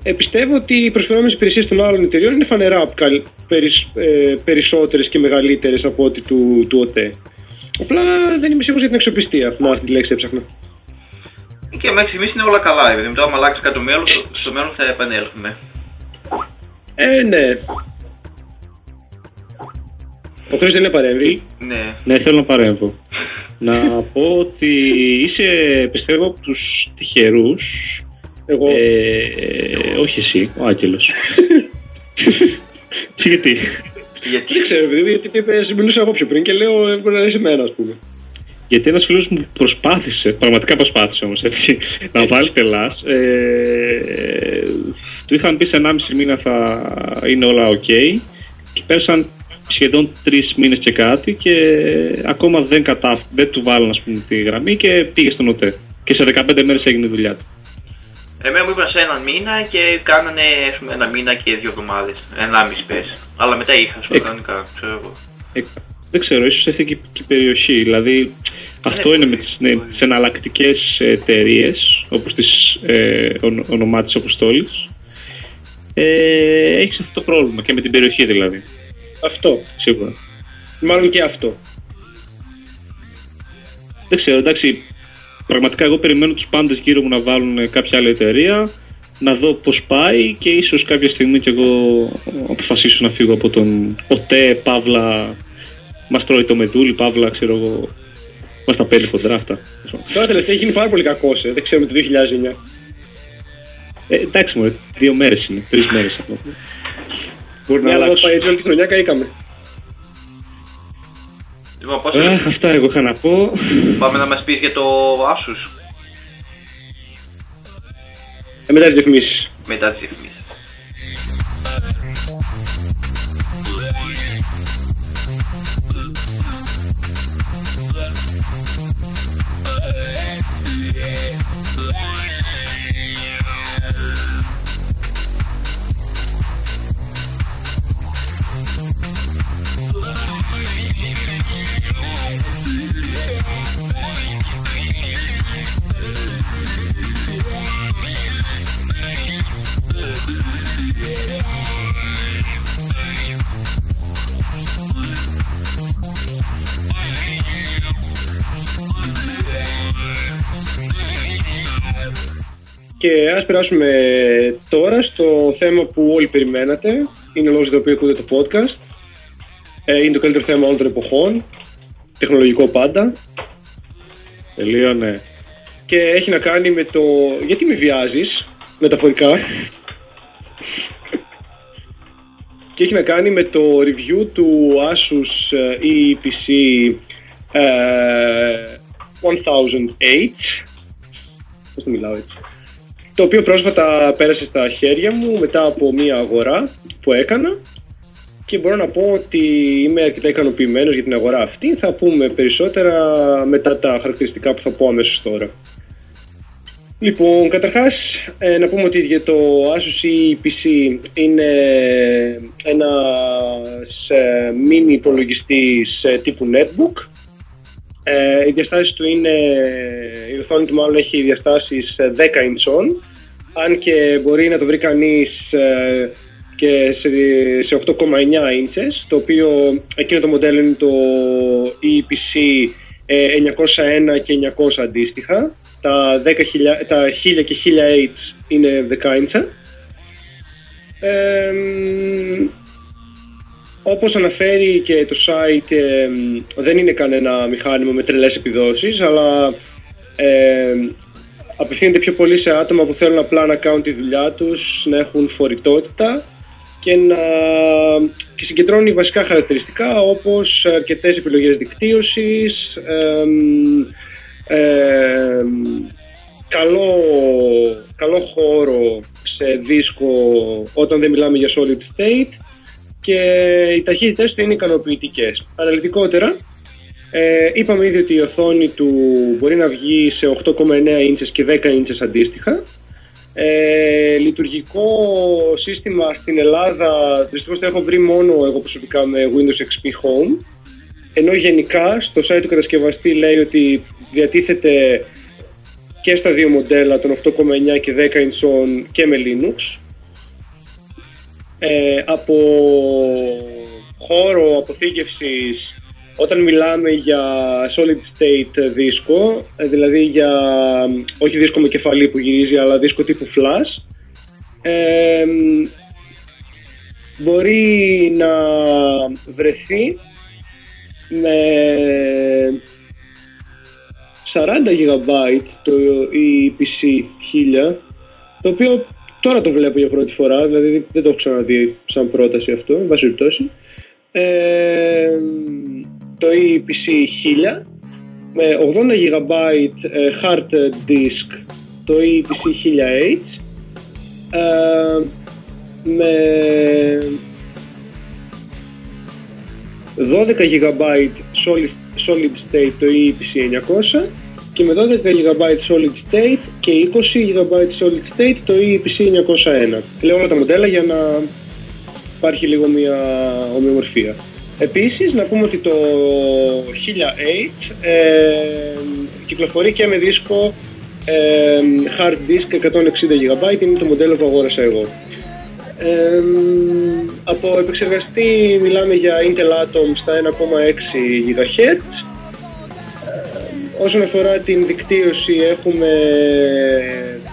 ε, πιστεύω ότι οι προσφερόμενες υπηρεσίες των άλλων εταιρείων είναι φανερά καλ- περισ, ε, περισσότερες και μεγαλύτερες από ό,τι του, του ΟΤΕ. Απλά δεν είμαι σίγουρος για την αξιοπιστία. Να αυτή τη λέξη έψαχνα. Και μέχρι στιγμής είναι όλα καλά. Δηλαδή, μετά, άμα αλλάξει κάτι το μέλλον, στο, στο μέλλον θα επανέλθουμε. Ε, ναι. Ο Χρήστος δεν είναι παρέμβει. Ναι. Ναι, θέλω να παρέμβω. (laughs) να πω ότι είσαι, πιστεύω, από τους τυχερούς. Εγώ. Ε, όχι εσύ, ο Άγγελος. (laughs) Γιατί; Γιατί; Δεν ξέρω, επειδή γιατί είπε, μιλούσα εγώ πιο πριν και λέω ε, μπορεί να είσαι εμένα, ας πούμε. Γιατί ένας φίλος μου προσπάθησε, πραγματικά προσπάθησε όμως, έτσι, να βάλει τελάς. Ε, του είχαν πει σε 1,5 μήνα θα είναι όλα ok και πέρασαν σχεδόν τρεις μήνες και κάτι και ακόμα δεν, κατάφ, δεν του βάλαν ας πούμε, τη γραμμή και πήγε στον ΟΤΕ. Και σε 15 μέρες έγινε η δουλειά του. Εμένα μου είπαν σε έναν μήνα και κάνανε ας πούμε, ένα μήνα και δύο εβδομάδες. Ενάμιση πες. Αλλά μετά είχα, ας πούμε, Ε. κανονικά, ξέρω εγώ. Ε, δεν ξέρω, ίσως έχει και, και η περιοχή. Δηλαδή, αυτό Ναι, είναι με μπορεί. τις, ναι, τις εναλλακτικές εταιρείες, όπως τις ε, ον, ονομάτισε ο Αποστόλης. Ε, έχεις αυτό το πρόβλημα και με την περιοχή δηλαδή, Αυτό. σίγουρα. Μάλλον και αυτό. Δεν ξέρω, εντάξει, πραγματικά εγώ περιμένω τους πάντες γύρω μου να βάλουν ε, κάποια άλλη εταιρεία, να δω πώς πάει και ίσως κάποια στιγμή κι εγώ αποφασίσω να φύγω από τον ΟΤΕ, Παύλα, μας τρώει το μετούλι, Παύλα, ξέρω εγώ, μας τα παίρνει χοντρά αυτά. Τώρα τελευταία έχει γίνει πάρα πολύ κακός, ε. δεν ξέρω με το 2009. Ε, εντάξει μου, δύο μέρες είναι, τρεις μέρες αυτό. Μπορεί να Μια αλλάξεις. πάει έτσι όλη τη χρονιά καήκαμε. Λοιπόν, πώς Ε, αυτά εγώ είχα να πω. πάμε να μας πεις για το Asus Ε, μετά τις διαφημίσεις. μετά τις διαφημίσεις. Και ας περάσουμε τώρα στο θέμα που όλοι περιμένατε. Είναι ο λόγος για το οποίο ακούτε το podcast. Ε, είναι το καλύτερο θέμα όλων των εποχών. Τεχνολογικό πάντα. Τελείωνε. Και έχει να κάνει με το... Γιατί με βιάζεις, μεταφορικά. και έχει να κάνει με το review του Asus ε, EPC ε, 1008. Πώς το μιλάω έτσι. Το οποίο πρόσφατα πέρασε στα χέρια μου μετά από μία αγορά που έκανα και μπορώ να πω ότι είμαι αρκετά ικανοποιημένος για την αγορά αυτή. Θα πούμε περισσότερα μετά τα χαρακτηριστικά που θα πω αμέσως τώρα. Λοιπόν, καταρχάς ε, να πούμε ότι για το Asus EPC είναι ένας ε, mini υπολογιστής ε, τύπου netbook. Ε, οι διαστάσεις του είναι, η οθόνη του μάλλον έχει διαστάσεις ε, 10 inch αν και μπορεί να το βρει κανείς ε, και σε, σε 8,9 inches, το οποίο εκείνο το μοντέλο είναι το EPC ε, 901 και 900 αντίστοιχα. Τα, 10, τα 1000 και 1000 H είναι 10 inch. Ε, όπως αναφέρει και το site ε, δεν είναι κανένα μηχάνημα με τρελές επιδόσεις αλλά ε, απευθύνεται πιο πολύ σε άτομα που θέλουν απλά να κάνουν τη δουλειά τους, να έχουν φορητότητα και να και συγκεντρώνει βασικά χαρακτηριστικά όπως αρκετές επιλογές δικτύωσης, εμ, εμ, καλό, καλό χώρο σε δίσκο όταν δεν μιλάμε για solid state και οι ταχύτητες του είναι ικανοποιητικές. Αναλυτικότερα, ε, είπαμε ήδη ότι η οθόνη του μπορεί να βγει σε 8,9 ίντσες και 10 ίντσες αντίστοιχα. Ε, λειτουργικό σύστημα στην Ελλάδα δυστυχώς το έχω βρει μόνο εγώ προσωπικά με Windows XP Home ενώ γενικά στο site του κατασκευαστή λέει ότι διατίθεται και στα δύο μοντέλα των 8,9 και 10 inch και με Linux ε, από χώρο αποθήκευσης όταν μιλάμε για solid state δίσκο, ε, δηλαδή για όχι δίσκο με κεφαλή που γυρίζει, αλλά δίσκο τύπου flash, ε, μπορεί να βρεθεί με 40 GB το EPC 1000, το οποίο τώρα το βλέπω για πρώτη φορά, δηλαδή δεν το έχω ξαναδεί σαν πρόταση αυτό, εν πάση περιπτώσει. Ε, το EPC 1000 με 80 GB ε, hard disk το EPC 1000H ε, με 12 GB solid, solid state το EPC 900 και με 12 GB solid state και 20 GB solid state το EPC 901. Λέω όλα τα μοντέλα για να υπάρχει λίγο μια ομοιομορφία. Επίσης να πούμε ότι το 1008 ε, κυκλοφορεί και με δίσκο ε, hard disk 160 GB, είναι το μοντέλο που αγόρασα εγώ. Ε, από επεξεργαστή μιλάμε για Intel Atom στα 1,6 GHz. Ε, όσον αφορά την δικτύωση έχουμε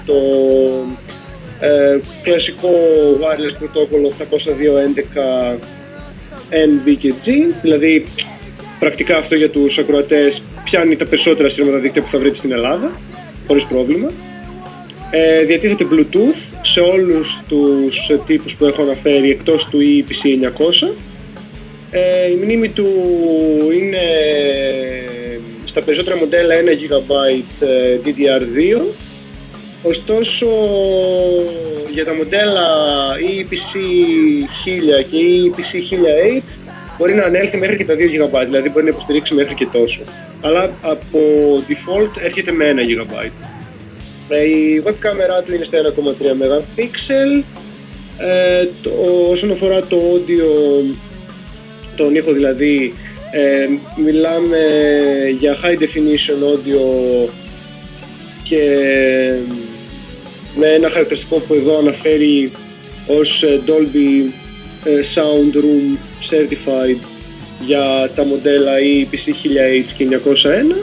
το ε, κλασικό wireless πρωτόκολλο 802.11 N, B και G, δηλαδή πρακτικά αυτό για τους ακροατές πιάνει τα περισσότερα σύρματα δίκτυα που θα βρείτε στην Ελλάδα, χωρίς πρόβλημα. Ε, διατίθεται Bluetooth σε όλους τους τύπους που έχω αναφέρει εκτός του EPC 900. Ε, η μνήμη του είναι στα περισσότερα μοντέλα 1 GB DDR2 Ωστόσο, για τα μοντέλα EPC 1000 και EPC 1008 μπορεί να ανέλθει μέχρι και τα 2 GB, δηλαδή μπορεί να υποστηρίξει μέχρι και τόσο. Αλλά από default έρχεται με 1 GB. Ε, η web κάμερά του είναι στα 1,3 MP. Ε, το, όσον αφορά το audio, τον ήχο δηλαδή, ε, μιλάμε για high definition audio και με ένα χαρακτηριστικό που εδώ αναφέρει ως ε, Dolby ε, Sound Room Certified για τα μοντέλα EPC 1000H και 901.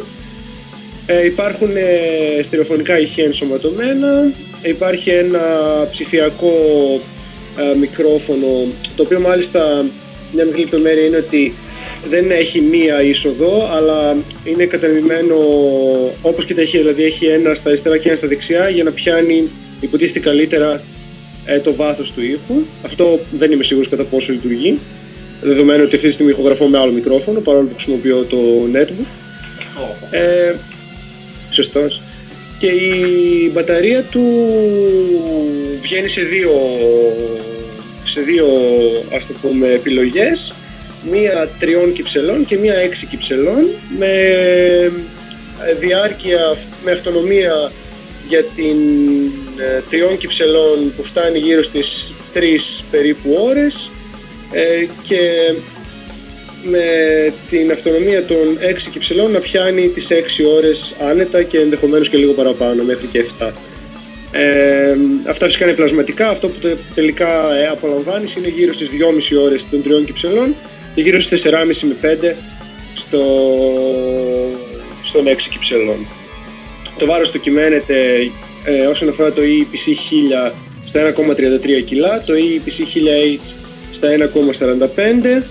Ε, υπάρχουν ε, στερεοφωνικά ηχεία ενσωματωμένα, υπάρχει ένα ψηφιακό ε, μικρόφωνο, το οποίο μάλιστα μια μικρή λεπτομέρεια είναι ότι δεν έχει μία είσοδο, αλλά είναι κατανεμημένο όπως και τα ηχεία, δηλαδή έχει ένα στα αριστερά και ένα στα δεξιά για να πιάνει υποτίθεται καλύτερα ε, το βάθος του ήχου. Αυτό δεν είμαι σίγουρος κατά πόσο λειτουργεί. Δεδομένου ότι αυτή τη στιγμή ηχογραφώ με άλλο μικρόφωνο, παρόλο που χρησιμοποιώ το netbook. Ε, σωστός. Και η μπαταρία του βγαίνει σε δύο, σε δύο ας το πούμε, επιλογές. Μία τριών κυψελών και μία έξι κυψελών με ε, διάρκεια, με αυτονομία για την ε, τριών κυψελών που φτάνει γύρω στις 3 περίπου ώρες ε, και με την αυτονομία των 6 κυψελών να πιάνει τις 6 ώρες άνετα και ενδεχομένως και λίγο παραπάνω μέχρι και 7. Ε, αυτά φυσικά είναι πλασματικά, αυτό που τελικά ε, απολαμβάνεις είναι γύρω στις 2,5 ώρες των τριών κυψελών και γύρω στις 4,5 με 5 στο, στον 6 κυψελών. Το βάρος του κυμαίνεται ε, όσον αφορά το EPC 1000 στα 1,33 κιλά, το EPC 1000H στα 1,45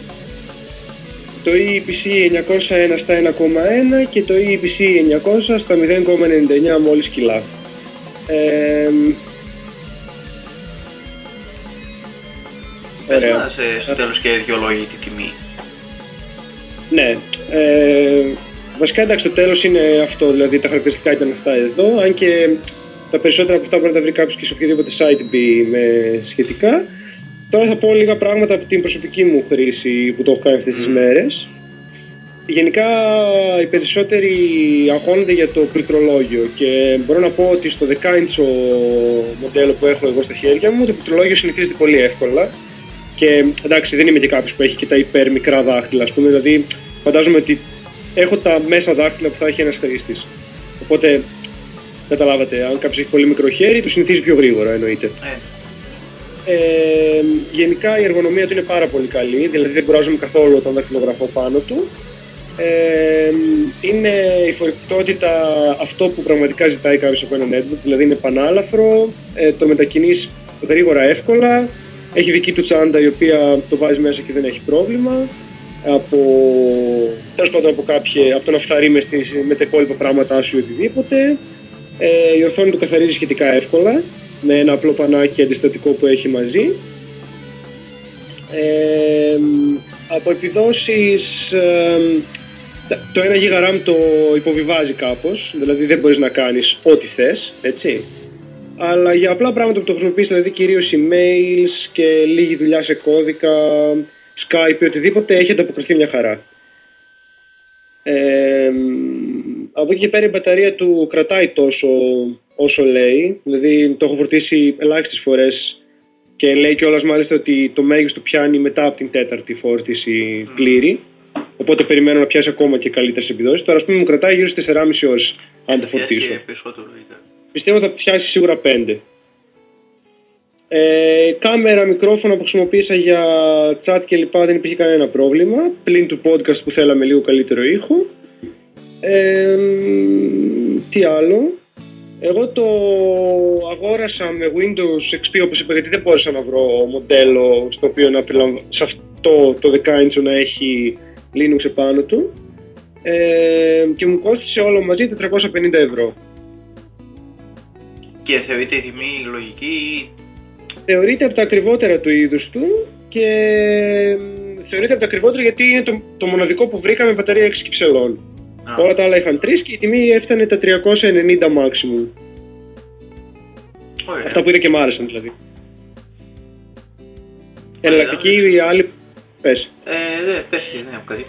το EPC 901 στα 1,1 και το EPC 900 στα 0,99 μόλις κιλά. Ε, Πες Ωραία. μας ε, στο τέλος και δυο λόγια τη τιμή. Ναι. Ε, βασικά εντάξει το τέλος είναι αυτό, δηλαδή τα χαρακτηριστικά ήταν αυτά εδώ, αν και τα περισσότερα από αυτά μπορεί να τα βρει κάποιος και σε οποιοδήποτε site μπει με σχετικά. Τώρα θα πω λίγα πράγματα από την προσωπική μου χρήση που το έχω κάνει αυτές τις μέρες. Γενικά οι περισσότεροι αγχώνονται για το πληκτρολόγιο και μπορώ να πω ότι στο δεκάιντσο μοντέλο που έχω εγώ στα χέρια μου το πληκτρολόγιο συνηθίζεται πολύ εύκολα και εντάξει δεν είμαι και κάποιος που έχει και τα υπέρ μικρά δάχτυλα ας πούμε. Δηλαδή φαντάζομαι ότι έχω τα μέσα δάχτυλα που θα έχει ένας χρήστης. Οπότε καταλάβατε αν κάποιος έχει πολύ μικρό χέρι το συνηθίζει πιο γρήγορα εννοείται. Ε, ε, γενικά η εργονομία του είναι πάρα πολύ καλή, δηλαδή δεν κουράζομαι καθόλου όταν δαχτυλογραφώ πάνω του. Ε, είναι η φορητότητα αυτό που πραγματικά ζητάει κάποιος από ένα netbook, δηλαδή είναι πανάλαφρο, ε, το μετακινείς γρήγορα εύκολα, έχει δική του τσάντα η οποία το βάζει μέσα και δεν έχει πρόβλημα. Από, τέλος πάντων από, κάποια, από το να φθαρεί με, στις, με τα υπόλοιπα πράγματά σου ή οτιδήποτε. Ε, η οθόνη του καθαρίζει σχετικά εύκολα με ένα απλό πανάκι αντιστατικό που έχει μαζί. Ε, από επιδόσεις ε, το 1 GB RAM το υποβιβάζει κάπως, δηλαδή δεν μπορείς να κάνεις ό,τι θες, έτσι. Αλλά για απλά πράγματα που το χρησιμοποιείς, δηλαδή κυρίως emails και λίγη δουλειά σε κώδικα, Skype ή οτιδήποτε, έχει ανταποκριθεί μια χαρά. Ε, από εκεί και πέρα η μπαταρία του κρατάει τόσο όσο λέει. Δηλαδή το έχω φορτίσει ελάχιστες φορές και λέει κιόλας μάλιστα ότι το μέγιστο πιάνει μετά από την τέταρτη φόρτιση πλήρη. Οπότε περιμένω να πιάσει ακόμα και καλύτερες επιδόσεις. Τώρα, ας πούμε, μου κρατάει γύρω στις 4,5 ώρες αν το φορτίσω. και περισσότερο ήταν. Πιστεύω θα πιάσει σίγουρα 5. Ε, κάμερα, μικρόφωνο που χρησιμοποίησα για chat και λοιπά δεν υπήρχε κανένα πρόβλημα. Πλην του podcast που θέλαμε λίγο καλύτερο ήχο. Ε, τι άλλο. Εγώ το αγόρασα με Windows XP όπως είπα γιατί δεν μπόρεσα να βρω μοντέλο στο οποίο να περιλαμβα... σε αυτό το 10 να έχει Linux επάνω του ε, και μου κόστησε όλο μαζί 450 ευρώ. Και θεωρείται η τιμή λογική ή θεωρείται από τα ακριβότερα του είδους του και μ, θεωρείται από τα ακριβότερα γιατί είναι το, το μοναδικό που βρήκαμε μπαταρία 6 κυψελών. Α. Όλα τα άλλα είχαν 3 και η τιμή έφτανε τα 390 maximum. Ωραία. Αυτά που είδα και μ' άρεσαν δηλαδή. Ωραία. Εναλλακτική η άλλη. Πες. Ε, δε, πες εσύ, ναι, κάτι.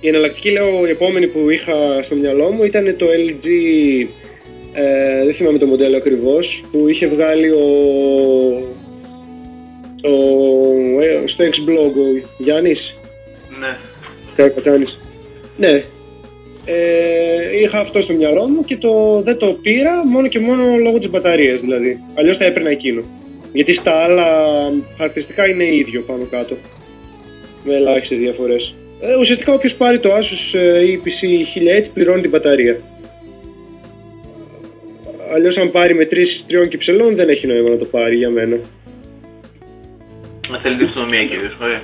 Η εναλλακτική, λέω, η επόμενη που είχα στο μυαλό μου ήταν το LG. Ε, δεν θυμάμαι το μοντέλο ακριβώς. Που είχε βγάλει ο. ο ε, στο X-Blog ο Γιάννης Ναι. Καρπατάνης. Ναι. Ε, είχα αυτό στο μυαλό μου και το, δεν το πήρα μόνο και μόνο λόγω της μπαταρίας δηλαδή. Αλλιώς θα έπαιρνα εκείνο. Γιατί στα άλλα χαρακτηριστικά είναι ίδιο πάνω κάτω. Με ελάχιστες διαφορές. Ε, ουσιαστικά όποιος πάρει το Asus ε, EPC 1000 πληρώνει την μπαταρία. Αλλιώς αν πάρει με 3-3 κυψελών δεν έχει νόημα να το πάρει για μένα. Να θέλει την αυτονομία κυρίως, ωραία.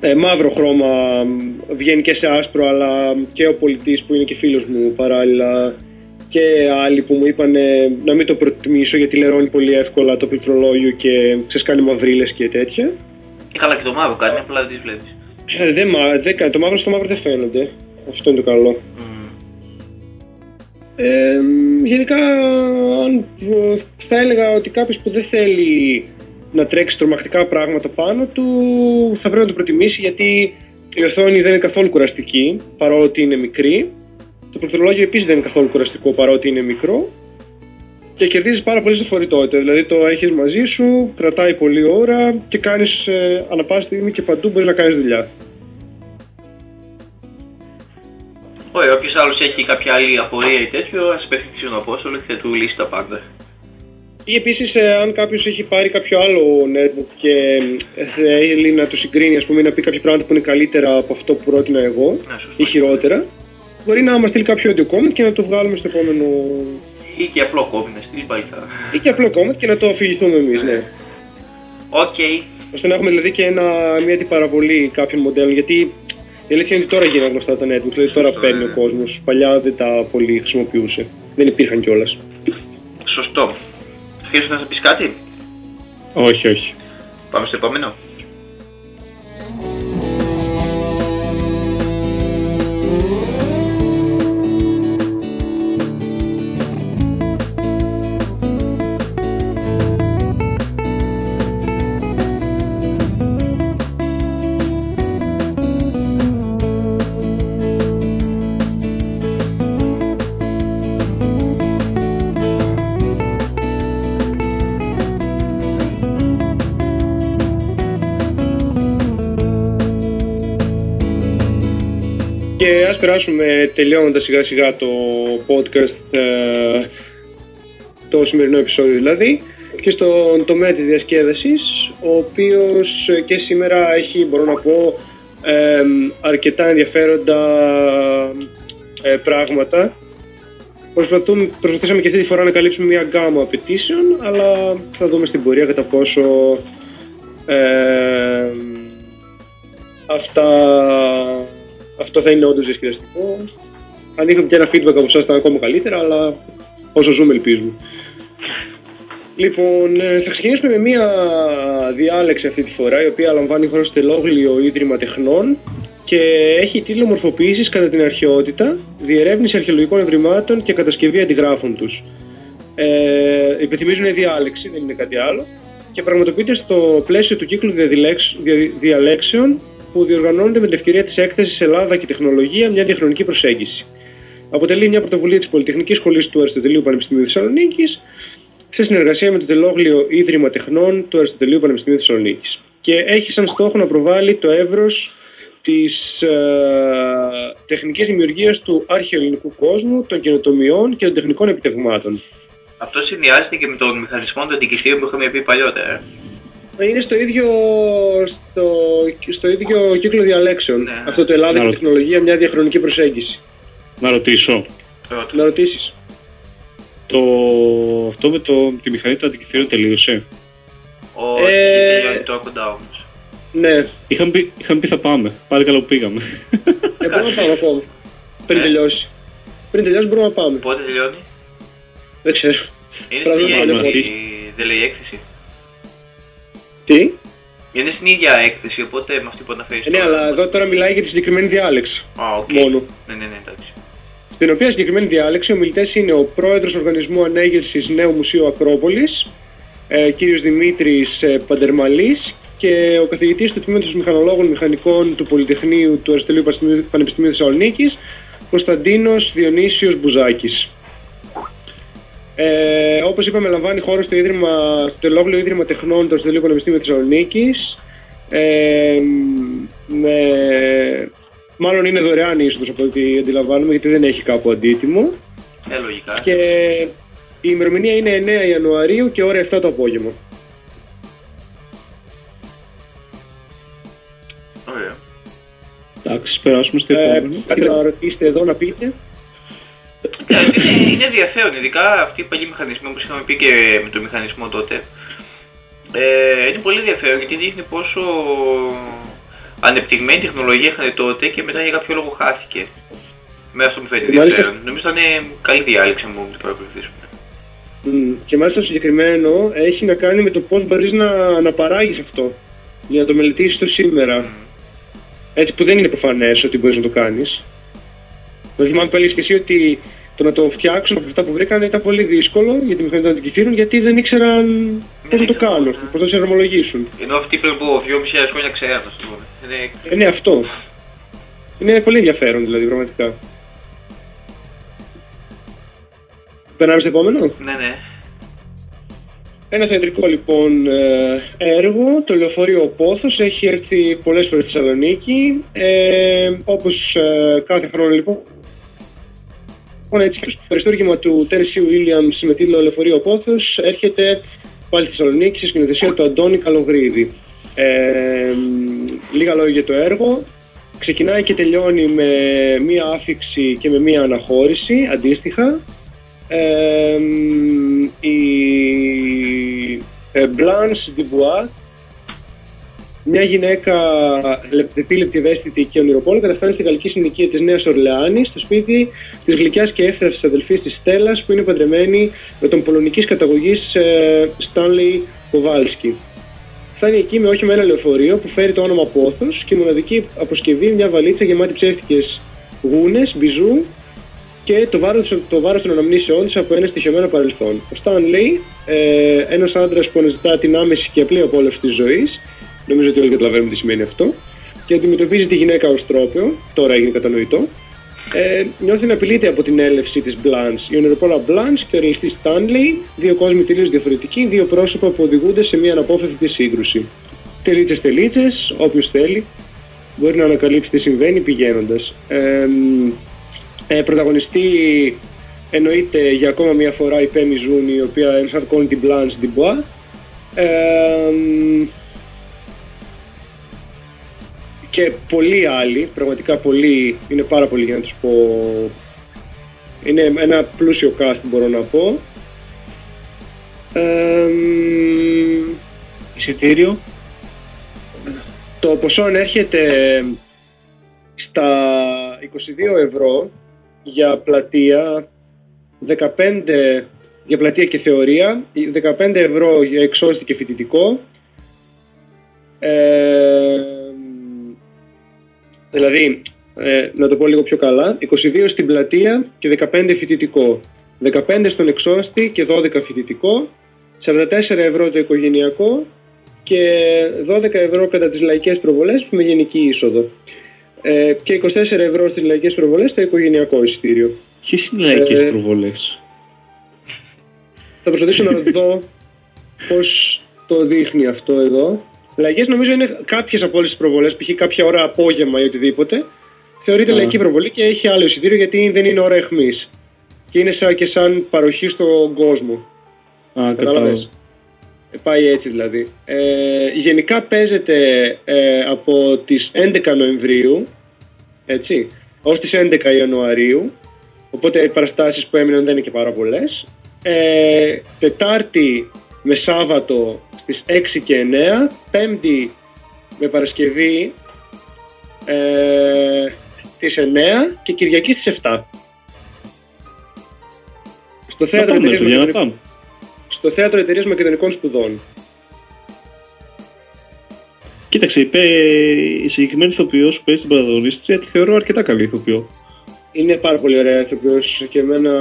Ε, μαύρο χρώμα μ, βγαίνει και σε άσπρο αλλά και ο πολιτής που είναι και φίλος μου παράλληλα και άλλοι που μου είπαν ε, να μην το προτιμήσω γιατί λερώνει πολύ εύκολα το πληκτρολόγιο και ξέρεις κάνει μαυρίλες και τέτοια. Και καλά και το μαύρο κάνει, απλά δεν τις βλέπεις. Ε, δεν, μα- δεν, κα- το μαύρο στο μαύρο δεν φαίνονται. Αυτό είναι το καλό. Μμμ. Ε, μ, γενικά αν, ε, θα έλεγα ότι κάποιος που δεν θέλει να τρέξει τρομακτικά πράγματα πάνω του θα πρέπει να το προτιμήσει γιατί η οθόνη δεν είναι καθόλου κουραστική παρότι είναι μικρή. Το πληκτρολόγιο επίσης δεν είναι καθόλου κουραστικό παρότι είναι μικρό και κερδίζεις πάρα πολύ στη φορητότητα. Δηλαδή το έχεις μαζί σου, κρατάει πολλή ώρα και κάνεις ε, ανά πάση στιγμή και παντού μπορείς να κάνεις δουλειά. Ωραία, όποιος άλλος έχει κάποια άλλη απορία ή τέτοιο, ας απευθυνθεί στον Απόστολο και θα του λύσει τα πάντα. Ή επίσης, αν κάποιος έχει πάρει κάποιο άλλο netbook και ε, θέλει να το συγκρίνει, ας πούμε, ή να πει κάποια πράγματα που είναι καλύτερα από αυτό που πρότεινα εγώ σωστό. ή χειρότερα, μπορεί να μας στείλει κάποιο audio comment και να το βγάλουμε στο επόμενο. Ή και απλό κόβει να στείλει πάλι θα. ή και απλό comment και να το αφηγηθούμε εμείς, ναι. Οκ. ώστε να έχουμε δηλαδή και ένα, μια αντιπαραβολή κάποιων μοντέλων. Γιατί η αλήθεια είναι ότι τώρα γίνανε γνωστά τα netbooks, δηλαδή τώρα Σωστό, παίρνει ναι. ο κόσμος. Παλιά δεν τα πολύ χρησιμοποιούσε. Δεν υπήρχαν κιόλας. Σωστό. Θέλεις να σας πεις κάτι; Όχι, όχι. Πάμε στο επόμενο. Και ας περάσουμε τελειώνοντας σιγά σιγά το podcast, ε, το σημερινό επεισόδιο δηλαδή, και στον τομέα της διασκέδασης, ο οποίος ε, και σήμερα έχει, μπορώ να πω, ε, αρκετά ενδιαφέροντα ε, πράγματα. Προσπαθούμε, προσπαθήσαμε και αυτή τη φορά να καλύψουμε μια γκάμα απαιτήσεων, αλλά θα δούμε στην πορεία κατά πόσο ε, αυτά, αυτό θα είναι όντως διασκεδαστικό. Αν είχαμε και ένα feedback από εσάς, θα ήταν ακόμα καλύτερα, αλλά όσο ζούμε, ελπίζουμε. Λοιπόν, ε, θα ξεκινήσουμε με μία διάλεξη αυτή τη φορά, η οποία λαμβάνει χώρο στο Τελόγλιο Ίδρυμα Τεχνών και έχει τίτλο Μορφοποίησης κατά την αρχαιότητα, διερεύνηση αρχαιολογικών ευρημάτων και κατασκευή αντιγράφων τους. Ε, υπενθυμίζω είναι διάλεξη, δεν είναι κάτι άλλο. Και πραγματοποιείται στο πλαίσιο του κύκλου διαδιλέξ- δια- διαλέξεων που διοργανώνεται με την ευκαιρία της έκθεσης Ελλάδα και Τεχνολογία, μια διαχρονική προσέγγιση. Αποτελεί μια πρωτοβουλία της Πολυτεχνικής Σχολής του Αριστοτελείου Πανεπιστημίου Θεσσαλονίκης σε συνεργασία με το Τελόγλιο Ίδρυμα Τεχνών του Αριστοτελείου Πανεπιστημίου Θεσσαλονίκης. Και έχει σαν στόχο να προβάλλει το εύρος της ε, τεχνικής δημιουργίας του αρχαιοελληνικού κόσμου, των καινοτομιών και των τεχνικών επιτευγμάτων. Αυτό συνδυάζεται και με τον μηχανισμό των αντικειστήρων που είχαμε πει παλιότερα. Ε. Είναι στο ίδιο, στο, στο ίδιο κύκλο διαλέξεων. Ναι. Αυτό το Ελλάδα Να και ρω- τεχνολογία, μια διαχρονική προσέγγιση. Να ρωτήσω. Πρώτο. Να ρωτήσεις. Το, αυτό με το, τη μηχανή των αντικειθήρων τελείωσε; Όχι, Ε, τελειώνει τώρα κοντά όμως. Ναι, Είχαμε πει, είχαμε πει θα πάμε. Πάλι καλά που πήγαμε. ε, μπορούμε να πάμε ακόμα. Πριν Ε. τελειώσει. Πριν τελειώσει μπορούμε να πάμε. Πότε τελειώνει; Δεν ξέρω. Είναι Πρέπει στην να ίδια πάμε έκθεση. Δεν λέει έκθεση. Τι; Είναι στην ίδια έκθεση, οπότε με αυτή που αναφέρεις. Ε, ναι, αλλά εδώ τώρα μιλάει για τη συγκεκριμένη διάλεξη. Α, οκ. μόνο. Ναι, ναι, ναι, εντάξει. Στην οποία συγκεκριμένη διάλεξη, ομιλητές είναι ο πρόεδρος Οργανισμού Ανέγερσης Νέου Μουσείου Ακρόπολης, ε, κ. Δημήτρης ε, Παντερμαλής και ο καθηγητής του Τμήματος Μηχανολόγων Μηχανικών του Πολυτεχνείου του Αριστοτελείου Πανεπιστημίου- Πανεπιστημίου Θεσσαλονίκης, Κωνσταντίνος Διονύσιος Μπουζάκης. Ε, Όπως είπαμε, λαμβάνει χώρο στο, ίδρυμα, στο Τελόγλιο Ίδρυμα Τεχνών του Αριστοτελείου Πανεπιστημίου Θεσσαλονίκης. Ε, με, μάλλον είναι δωρεάν είσοδος από ό,τι αντιλαμβάνομαι γιατί δεν έχει κάπου αντίτιμο Ε, λογικά. και η ημερομηνία είναι 9 Ιανουαρίου και ώρα 7 το απόγευμα. Ωραία. Εντάξει, περάσουμε στο Ε, επόμενο. κάτι να ρωτήσετε εδώ να πείτε. Ε, είναι, είναι ενδιαφέρον, ειδικά αυτοί οι παλιοί μηχανισμοί που είχαμε πει και με το μηχανισμό τότε. Ε, είναι πολύ ενδιαφέρον γιατί δείχνει πόσο ανεπτυγμένη τεχνολογία είχαν τότε και μετά για κάποιο λόγο χάθηκε. Μέσα αυτό μου φαίνεται Μάλιστα. ενδιαφέρον. Νομίζω θα είναι καλή διάλεξη αν μπορούμε να το παρακολουθήσουμε. Μμ, Και μάλιστα το συγκεκριμένο έχει να κάνει με το πώς μπορείς να, να παράγεις αυτό για να το μελετήσεις το σήμερα. Έτσι που δεν είναι προφανές ότι μπορείς να το κάνεις. Δηλαδή θυμάμαι που έλεγες και εσύ ότι το να το φτιάξουν από αυτά που βρήκαν ήταν πολύ δύσκολο για τη μηχανή των αντικειθήρων γιατί δεν ήξεραν πώς να το ήξεραν, κάνουν, ναι. πώς να το συναρμολογήσουν. Ενώ αυτοί πριν από 2.500 χρόνια ξέραν, ας πούμε. Είναι... Ε, ναι, αυτό. Είναι πολύ ενδιαφέρον δηλαδή, πραγματικά. Περνάμε στο επόμενο; Ναι, ναι. Ένα θεατρικό λοιπόν ε, έργο, το λεωφορείο Πόθος, έχει έρθει πολλές φορές στη Θεσσαλονίκη, ε, όπως ε, κάθε χρόνο λοιπόν. Λοιπόν, έτσι, το αριστούργημα του Tennessee Williams με τίτλο Λεωφορείο Πόθος έρχεται πάλι στη Θεσσαλονίκη στη σκηνοθεσία του Αντώνη Καλογρίδη. Ε, λίγα λόγια για το έργο. Ξεκινάει και τελειώνει με μία άφηξη και με μία αναχώρηση αντίστοιχα. Ε, η ε, Blanche Dubois, μια γυναίκα επίλεπτη, ευαίσθητη και ονειροπόλη, καταφτάνει στη γαλλική συνοικία της Νέας Ορλεάνης, στο σπίτι της γλυκιάς και εύθρασης αδελφής της Στέλλας, που είναι παντρεμένη με τον πολωνικής καταγωγής ε, Stanley Kowalski. φτάνει εκεί με όχι με ένα λεωφορείο που φέρει το όνομα Πόθος και η μοναδική αποσκευή μια βαλίτσα γεμάτη ψεύτικες γούνες, μπιζού και το βάρος, το βάρος των αναμνήσεών της από ένα στοιχειωμένο παρελθόν. Ο Σταν λέει, ε, ένας άντρας που αναζητά την άμεση και απλή απόλαυση της ζωής, νομίζω ότι όλοι καταλαβαίνουμε τι σημαίνει αυτό, και αντιμετωπίζει τη γυναίκα ως τρόπαιο, τώρα έγινε κατανοητό, ε, νιώθει να απειλείται από την έλευση της Blanche. Η ονειροπόλα Blanche και ο ρελιστή Stanley, δύο κόσμοι τελείως διαφορετικοί, δύο πρόσωπα που οδηγούνται σε μια αναπόφευκτη σύγκρουση. Τελίτσες, τελίτσες, όποιος θέλει μπορεί να ανακαλύψει τι συμβαίνει πηγαίνοντας. Ε, ε, πρωταγωνιστή εννοείται για ακόμα μια φορά η Πέμι Ζούνη, η οποία ενσαρκώνει την Blanche Dubois. Ε, και πολλοί άλλοι, πραγματικά πολλοί, είναι πάρα πολλοί για να τους πω. Είναι ένα πλούσιο cast μπορώ να πω. Ε, Εισιτήριο. το ποσό έρχεται στα 22 ευρώ για πλατεία, 15 για πλατεία και θεωρία, 15 ευρώ για εξώστη και φοιτητικό, ε, δηλαδή, ε, να το πω λίγο πιο καλά, 22 στην πλατεία και 15 φοιτητικό, 15 στον εξώστη και 12 φοιτητικό, 44 ευρώ το οικογενειακό και 12 ευρώ κατά τις λαϊκές προβολές με γενική είσοδο. Ε, και 24 ευρώ στις λαϊκές προβολές στο οικογενειακό εισιτήριο. Ποιες είναι οι λαϊκές Ε, προβολές; Θα προσπαθήσω να δω πώς το δείχνει αυτό εδώ. Λαϊκές νομίζω είναι κάποιες από όλες τις προβολές, π.χ. κάποια ώρα απόγευμα ή οτιδήποτε. Θεωρείται Α. λαϊκή προβολή και έχει άλλο εισιτήριο γιατί δεν είναι ώρα εχμής. Και είναι σαν, και σαν παροχή στον κόσμο. Α, Κατάλαβες. κατάλαβα. Ε, Πάει έτσι δηλαδή. Ε, γενικά παίζεται ε, από τις 11 Νοεμβρίου, έτσι, ως τις 11 Ιανουαρίου, οπότε οι παραστάσεις που έμειναν δεν είναι και πάρα πολλές. Ε, τετάρτη με Σάββατο στις 6 και 9, Πέμπτη με Παρασκευή ε, στις 9 και Κυριακή στις 7. Στο Να θέατρο, πάμε, εταιρείας παιδιά, να Μακεδονικών- πάμε. στο θέατρο εταιρείας Μακεδονικών Σπουδών. Κοίταξε, είπε η συγκεκριμένη ηθοποιός που παίζει την πρωταγωνίστρια, της θεωρώ αρκετά καλή ηθοποιό. Είναι πάρα πολύ ωραία ηθοποιός και εμένα...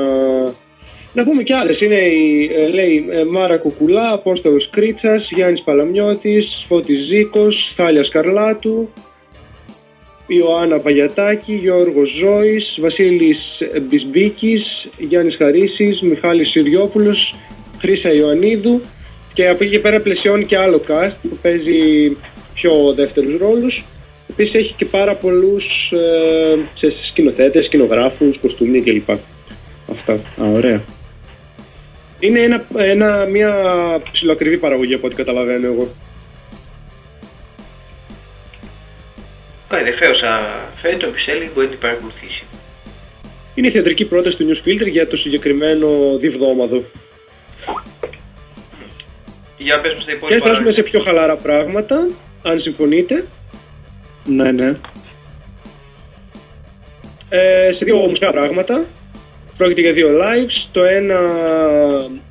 Να πούμε κι άλλες. Είναι η, ε, λέει, ε, Μάρα Κουκουλά, Απόστολος Κρίτσας, Γιάννης Παλαμιώτης, Φώτης Ζήκος, Θάλια Σκαρλάτου, Ιωάννα Παγιατάκη, Γιώργος Ζώης, Βασίλης Μπισμπίκης, Γιάννης Χαρίσης, Μιχάλης Συριόπουλος, Χρύσα Ιωαννίδου και από εκεί και πέρα πλαισιώνει και άλλο cast που παίζει πιο δεύτερους ρόλους. Επίσης έχει και πάρα πολλούς ε, σε σκηνοθέτες, σκηνογράφους, κοστούμια κλπ. Αυτά. Α, ωραία. Είναι ένα, ένα, μια ψηλοακριβή παραγωγή από ό,τι καταλαβαίνω εγώ. Πάει ενδιαφέρουσα φαίνεται ο Πισέλη μπορεί να την παρακολουθήσει. Είναι η θεατρική πρόταση του Newsfilter για το συγκεκριμένο διβδόμαδο. Για πες μας τα Και υπόλοιπα. θα έρθουμε σε πιο χαλαρά πράγματα, αν συμφωνείτε. Ναι, ναι. Ε, σε δύο μουσικά πράγματα. Πρόκειται για δύο lives. Το ένα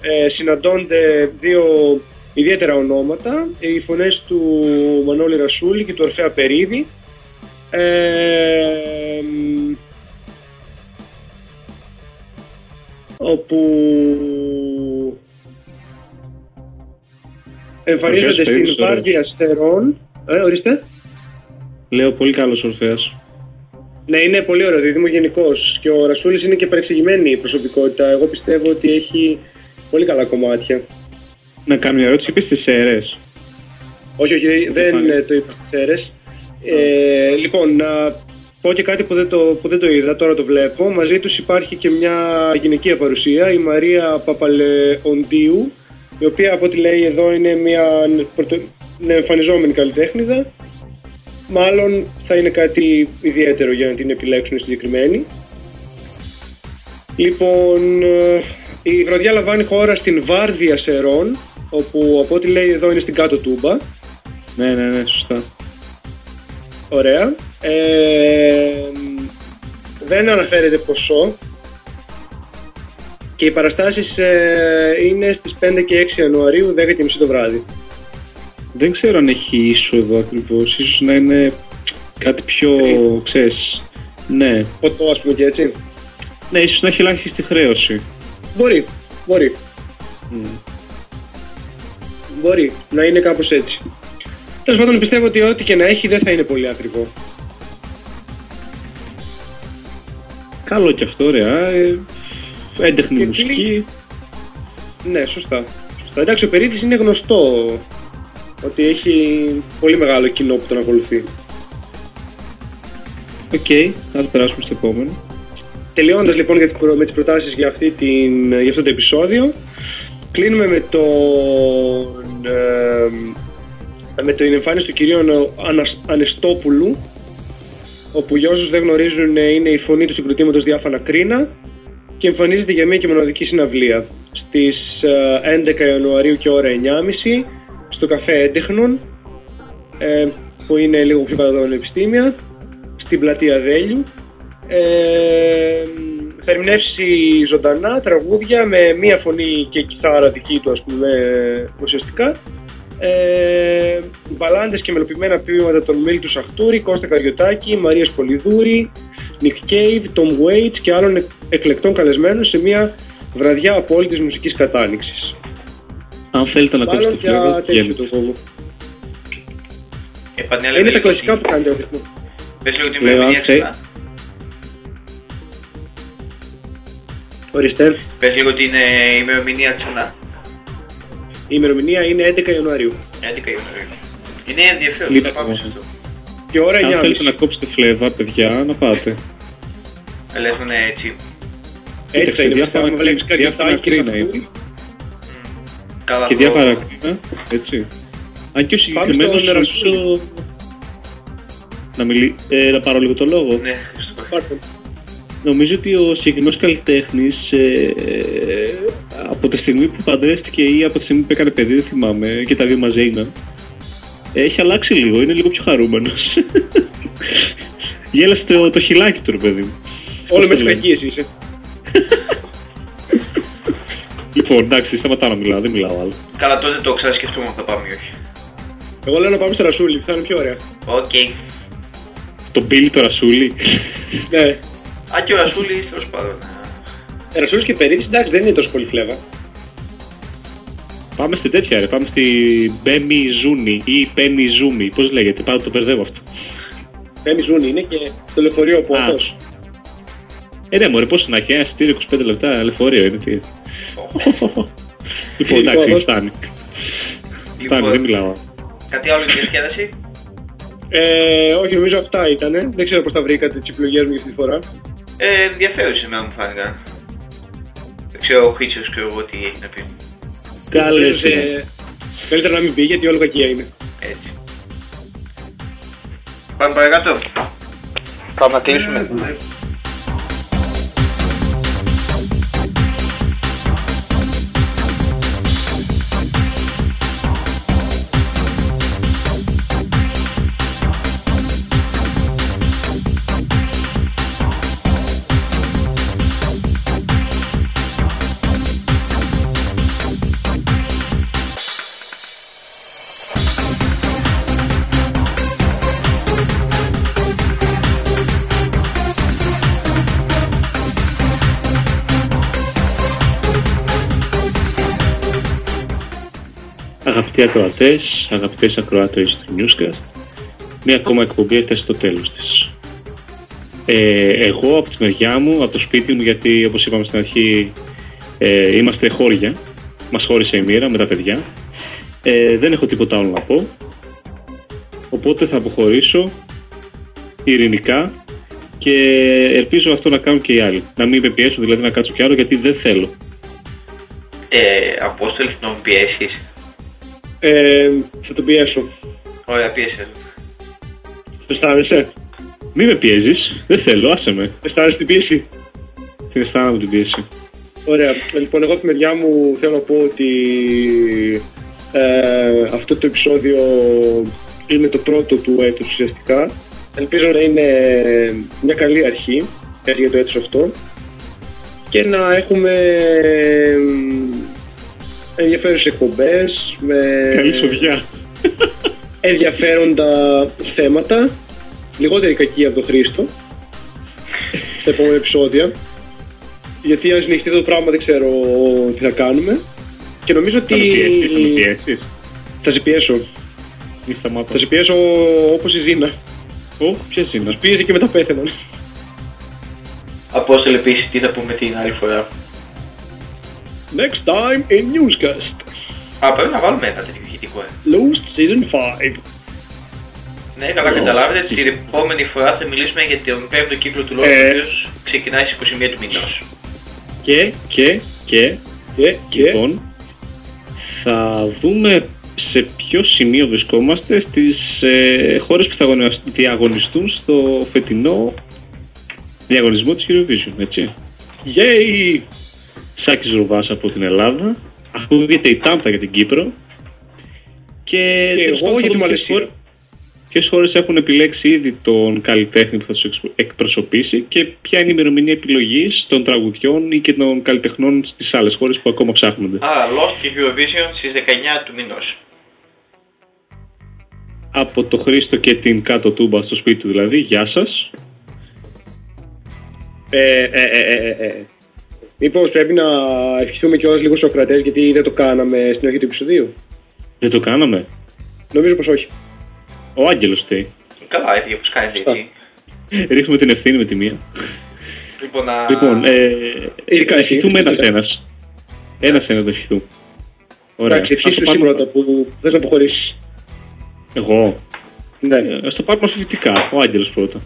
ε, συναντώνται δύο ιδιαίτερα ονόματα. Οι φωνές του Μανώλη Ρασούλη και του Ορφέα Περίδη. Ε, μ, όπου εμφανίζονται Ορφέας Περίδης, στην ωραίος. Βάρδια Αστερών. Ε, ορίστε. Λέω πολύ καλός ορφαία. Ναι, είναι πολύ ωραίο δίδυμο γενικώς. Και ο Ρασούλης είναι και παρεξηγημένη η προσωπικότητα. Εγώ πιστεύω ότι έχει πολύ καλά κομμάτια. Να κάνω μια ερώτηση. Είπες στι αίρες. Όχι, όχι, δεν πάλι. ε, το είπα στι αίρες. Ε, λοιπόν, να πω και κάτι που δεν, το, που δεν το είδα, τώρα το βλέπω. Μαζί τους υπάρχει και μια γυναικεία παρουσία, η Μαρία Παπαλεοντίου, η οποία από ό,τι λέει εδώ είναι μια πρωτο- εμφανιζόμενη καλλιτέχνηδα. Μάλλον θα είναι κάτι ιδιαίτερο για να την επιλέξουν συγκεκριμένη. Λοιπόν, ε, η βραδιά λαμβάνει χώρα στην Βάρδια Σερών, όπου από ό,τι λέει εδώ είναι στην κάτω τούμπα. Ναι, ναι, ναι, σωστά. Ωραία. Ε, δεν αναφέρεται ποσό. Και οι παραστάσεις ε, είναι στις 5 και 6 Ιανουαρίου, 10 και μισή το βράδυ. Δεν ξέρω αν έχει είσοδο ακριβώς. Ίσως να είναι κάτι πιο, ξέρεις, ναι. Ποτό, ας πούμε και έτσι. Ναι, ίσως να έχει ελάχιστη χρέωση. Μπορεί, μπορεί. Μπορεί να είναι κάπως έτσι. Τέλος πάντων, πιστεύω ότι ό,τι και να έχει δεν θα είναι πολύ ακριβό. Καλό κι αυτό, ωραία. Ε, έντεχνη Και μουσική. Ναι, σωστά. σωστά. Εντάξει, ο Περίτης είναι γνωστό ότι έχει πολύ μεγάλο κοινό που τον ακολουθεί. Οκ, ας περάσουμε στο επόμενο. Τελειώνοντας λοιπόν για τις προ- με τις προτάσεις για, αυτή την, για αυτό το επεισόδιο, κλείνουμε με, τον, ε, με την εμφάνιση του κυρίου Ανα- Ανας- Ανεστόπουλου, όπου για όσους δεν γνωρίζουν ε, είναι η φωνή του συγκροτήματος Διάφανα Κρίνα και εμφανίζεται για μία και μοναδική συναυλία στις ε, 11 Ιανουαρίου και ώρα 9.30 στο καφέ Έντεχνων ε, που είναι λίγο πιο κάτω από τα πανεπιστήμια στην πλατεία Δέλιου ε, θα ερμηνεύσει ζωντανά τραγούδια με μία φωνή και κιθάρα δική του ας πούμε ουσιαστικά ε, μπαλάντες και μελοποιημένα ποίηματα των Μίλτους Σαχτούρη, Κώστα Καριωτάκη, Μαρίας Πολυδούρη, Nick Cave, Tom Waits και άλλων εκ- εκλεκτών καλεσμένων σε μια βραδιά απόλυτης μουσικής κατάνοιξης. Αν θέλετε να ακούσετε Μάλλον το φλέβο, για τέτοιο βγαίνετε. το κόμμα. Επανέλαβε Είναι τα λίγο κλασικά την- που κάνετε ο ρυθμό. Πες λίγο την Λέω, ημερομηνία αν θε- ξανά. Ορίστε, Πες λίγο την ε, ημερομηνία ξανά. η ημερομηνία είναι 11 Ιανουαρίου 11 Ιανουαρίου. Είναι ενδιαφέρον, Λίγο θα πάμε σε ακόμα. αυτό. και ώρα Αν 9.30. θέλετε να κόψετε φλέβα, παιδιά, να πάτε. Ε, Λες να είναι έτσι. Έτσι θα είναι, διάφορα θα βλέπεις κρίνα- διάφορα Καριωτάκη, κρίνα Σαχτούρη. είναι. Καλά Και το- διάφορα κρίνα, έτσι. Αν και ο συγκεκριμένος στον Ρασούλη. νομίζω... Να, μιλή... ε, να πάρω λίγο το λόγο. Ναι, Χριστό. Πάρτε. Νομίζω ότι ο συγκεκριμένος καλλιτέχνης ε, από τη στιγμή που παντρεύτηκε ή από τη στιγμή που έκανε παιδί, δεν θυμάμαι, και τα δύο μαζί ήταν, έχει αλλάξει λίγο, είναι λίγο πιο χαρούμενος. (laughs) Γέλασε το, το χειλάκι του, ρε παιδί μου. Όλο Πώς με το τις λένε. κακίες είσαι. (laughs) Λοιπόν, εντάξει, σταματάω να μιλάω, δεν μιλάω άλλο. Καλά, τότε το ξανασκεφτούμε αν θα πάμε ή όχι. Εγώ λέω να πάμε στο Ρασούλη, θα είναι πιο ωραία. Οκ. Το Μπίλι το Ρασούλι. Ναι. Α, και ο Ρασούλης, τέλος πάντων. ε, Ρασούλης και Περίτης, εντάξει, δεν είναι τόσο πολύ φλέβα. πάμε στη τέτοια, ρε. Πάμε στη Μπέμι Ζούνι ή Πένι Ζούμι. Πώς λέγεται, πάντα το μπερδεύω αυτό. Πέμι Ζούνη είναι και το λεωφορείο από Α. αυτός. Ε, ναι, μωρέ, πόσο να έχει ένα εισιτήριο 25 λεπτά λεωφορείο είναι. Τι. (laughs) λοιπόν, εντάξει, Λοιπόν, φτάνει. Φτάνει, δεν Λοιπόν, μιλάω. κάτι άλλο για διασκέδαση; Ε, όχι, νομίζω αυτά ήταν. Δεν ξέρω πώς τα βρήκατε τις επιλογές μου για αυτή τη φορά. Ε, ενδιαφέρον σήμερα μου φάνηκαν. Δεν ξέρω ο Χρήστος και εγώ τι έχει να πει. Καλέ. Ίσως, ε, Καλύτερα να μην πει γιατί όλο κακία είναι. Έτσι. Πάμε παρακάτω. Πάμε να κλείσουμε. Αγαπητοί ακροατές, αγαπητές ακροάτρε του Newscast, μία ακόμα εκπομπή έφτασε στο τέλος της. Ε, εγώ από τη μεριά μου, από το σπίτι μου, γιατί όπως είπαμε στην αρχή, ε, είμαστε χώρια. Μας χώρισε η μοίρα με τα παιδιά. Ε, δεν έχω τίποτα άλλο να πω. Οπότε θα αποχωρήσω ειρηνικά και ελπίζω αυτό να κάνουν και οι άλλοι. Να μην με πιέσουν δηλαδή να κάτσω κι άλλο γιατί δεν θέλω. Ε, Απόστολη, να μου πιέσεις. Ε, θα τον πιέσω. Ωραία, πίεσε. Αισθάνεσαι; Μην με πιέζεις, δεν θέλω, άσε με. Αισθάνεσαι την πίεση; Την αισθάνομαι την πίεση. Ωραία. Λοιπόν, εγώ από τη μεριά μου θέλω να πω ότι ε, αυτό το επεισόδιο είναι το πρώτο του έτους ουσιαστικά. Ελπίζω να είναι μια καλή αρχή ε, για το έτος αυτό και να έχουμε ε, ενδιαφέρουσες εκπομπές με... Καλή σοδιά. ενδιαφέροντα θέματα. Λιγότερη κακή από τον Χρήστο. Στα επόμενα επεισόδια. Γιατί αν συνεχιστεί αυτό το πράγμα δεν ξέρω τι θα κάνουμε. Και νομίζω ότι. Θα με πιέσεις, θα με πιέσεις. Θα σε πιέσω. Μη σταμάτω. Θα σε πιέσω όπως η Ζήνα. Ω, ποιος είναι. Τους πίεζε και μετά πέθαναν. Απόστολε επίσης τι θα πούμε την άλλη φορά. Next time in Newscast. Α, πρέπει να βάλουμε ένα τέτοιο ηχητικό. ε. Lost Season 5. Ναι, καλά καταλάβετε, την επόμενη φορά θα μιλήσουμε για τον πέμπτο κύκλο του Lost, Ε. ο οποίος ξεκινάει στις 21 του μηνός. Και, και, και, Και, και. λοιπόν, θα δούμε σε ποιο σημείο βρισκόμαστε στις ε, χώρες που θα αγωνι- διαγωνιστούν στο φετινό διαγωνισμό της Eurovision, έτσι. Yay! Σάκης Ρουβάς από την Ελλάδα, ακούγεται η Τάμπα για την Κύπρο και, τέλος εγώ πάντων για θα τη δούμε ποιες Μαλαισία. χώρες- Ποιες χώρες έχουν επιλέξει ήδη τον καλλιτέχνη που θα τους εξ- εκπροσωπήσει και ποια είναι η ημερομηνία επιλογής των τραγουδιών ή και των καλλιτεχνών στις άλλες χώρες που ακόμα ψάχνονται. Άρα, Lost και Eurovision στις 19 του μηνός. Από το Χρήστο και την κάτω τούμπα στο σπίτι του δηλαδή, γεια σας. Ε, ε, ε, ε, ε, ε. Μήπως πρέπει να ευχηθούμε κιόλας λίγο στους κρατές γιατί δεν το κάναμε στην αρχή του επεισοδίου; Δεν το κάναμε. Νομίζω πως όχι. Ο Άγγελος φταίει. Καλά, έτσι όπως κάνετε έτσι. Ρίχνουμε την ευθύνη με τη μία. Λοιπόν, να... Λοιπόν, ε, Ειδικά εσύ. ευχηθούμε ένας-ένας. Ένας-ένας να ευχηθούμε. Ωραία. Εντάξει, Ας ευχήσου το εσύ πάρουμε- πρώτα που θες να αποχωρήσεις. Εγώ. Ναι. Ε, Ας το πάρουμε αφηγητικά. Ο Άγγελος πρώτα.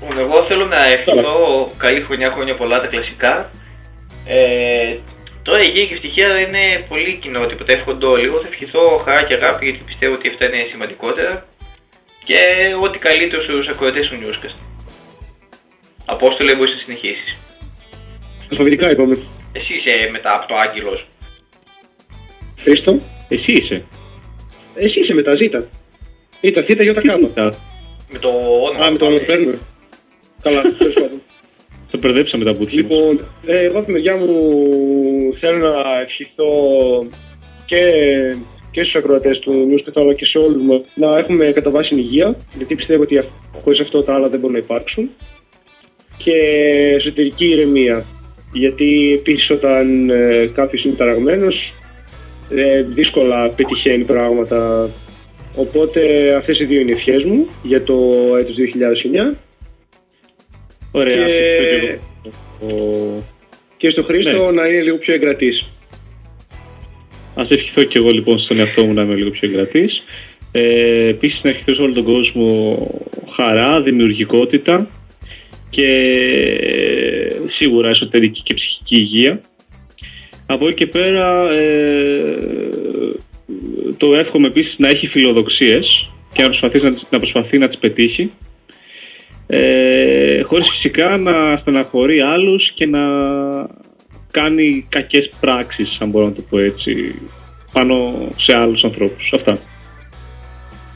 Λοιπόν, εγώ θέλω να ευχηθώ καλή χρονιά, χρόνια πολλά τα κλασικά. Ε, τώρα η υγεία και η ευτυχία είναι πολύ κοινότυπο, τα εύχονται όλοι. Εγώ θα ευχηθώ χαρά και αγάπη γιατί πιστεύω ότι αυτά είναι σημαντικότερα. Και ό,τι καλύτερο στους ακροατές του Newscast. Απόστολε, μπορείς να συνεχίσεις. Αλφαβητικά είπαμε. Εσύ είσαι μετά από το Άγγελος. Χρήστο. Εσύ είσαι. Εσύ είσαι μετά, ζήτα. Ήτα, θήτα, γιώτα, κάτω. Τα, Με το όνομα. Α, με το όνομα του παίρνουμε. Καλά, τέλος πάντων. τα μπερδέψαμε τα μπουτια μας. Λοιπόν, ε, εγώ από τη μεριά μου θέλω να ευχηθώ και, και στους ακροατές του News αλλά και σε όλους μας να έχουμε κατά βάση υγεία, γιατί πιστεύω ότι αυ- χωρίς αυτό τα άλλα δεν μπορούν να υπάρξουν και εσωτερική ηρεμία, γιατί επίσης όταν ε, κάποιος είναι ταραγμένος ε, δύσκολα πετυχαίνει πράγματα οπότε αυτές οι δύο είναι οι ευχές μου για το έτος 2009 Ωραία. και- ευχηθώ και εγώ. Ο- και στο Χρήστο Ναι. να είναι λίγο πιο εγκρατής. Α ευχηθώ και εγώ λοιπόν στον εαυτό μου να είμαι λίγο πιο εγκρατής. Ε, Επίσης να ευχηθώ σε όλο τον κόσμο χαρά, δημιουργικότητα και ε, σίγουρα εσωτερική και ψυχική υγεία. Από εκεί και πέρα ε, το εύχομαι επίσης να έχει φιλοδοξίες και να προσπαθεί να, τις- να, προσπαθεί να τις πετύχει ε, χωρίς φυσικά να στεναχωρεί άλλους και να κάνει κακές πράξεις, αν μπορώ να το πω έτσι, πάνω σε άλλους ανθρώπους. Αυτά.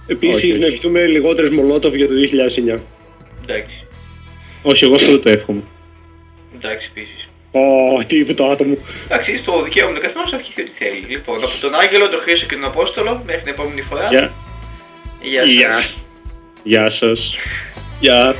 Επίσης, Όχι, όχι. να ευχηθούμε λιγότερες Μολότοφ για το 2009. Εντάξει. Όχι, εγώ αυτό δεν το εύχομαι. Εντάξει, επίσης. Ω, τι είπε το άτομο. Εντάξει, στο δικαίωμα του καθενός θα ευχηθεί ό,τι θέλει. Λοιπόν, από τον Άγγελο, τον Χρήστο και τον Απόστολο, μέχρι την επόμενη φορά. Γεια. Γεια σας. Γεια σας. Yeah.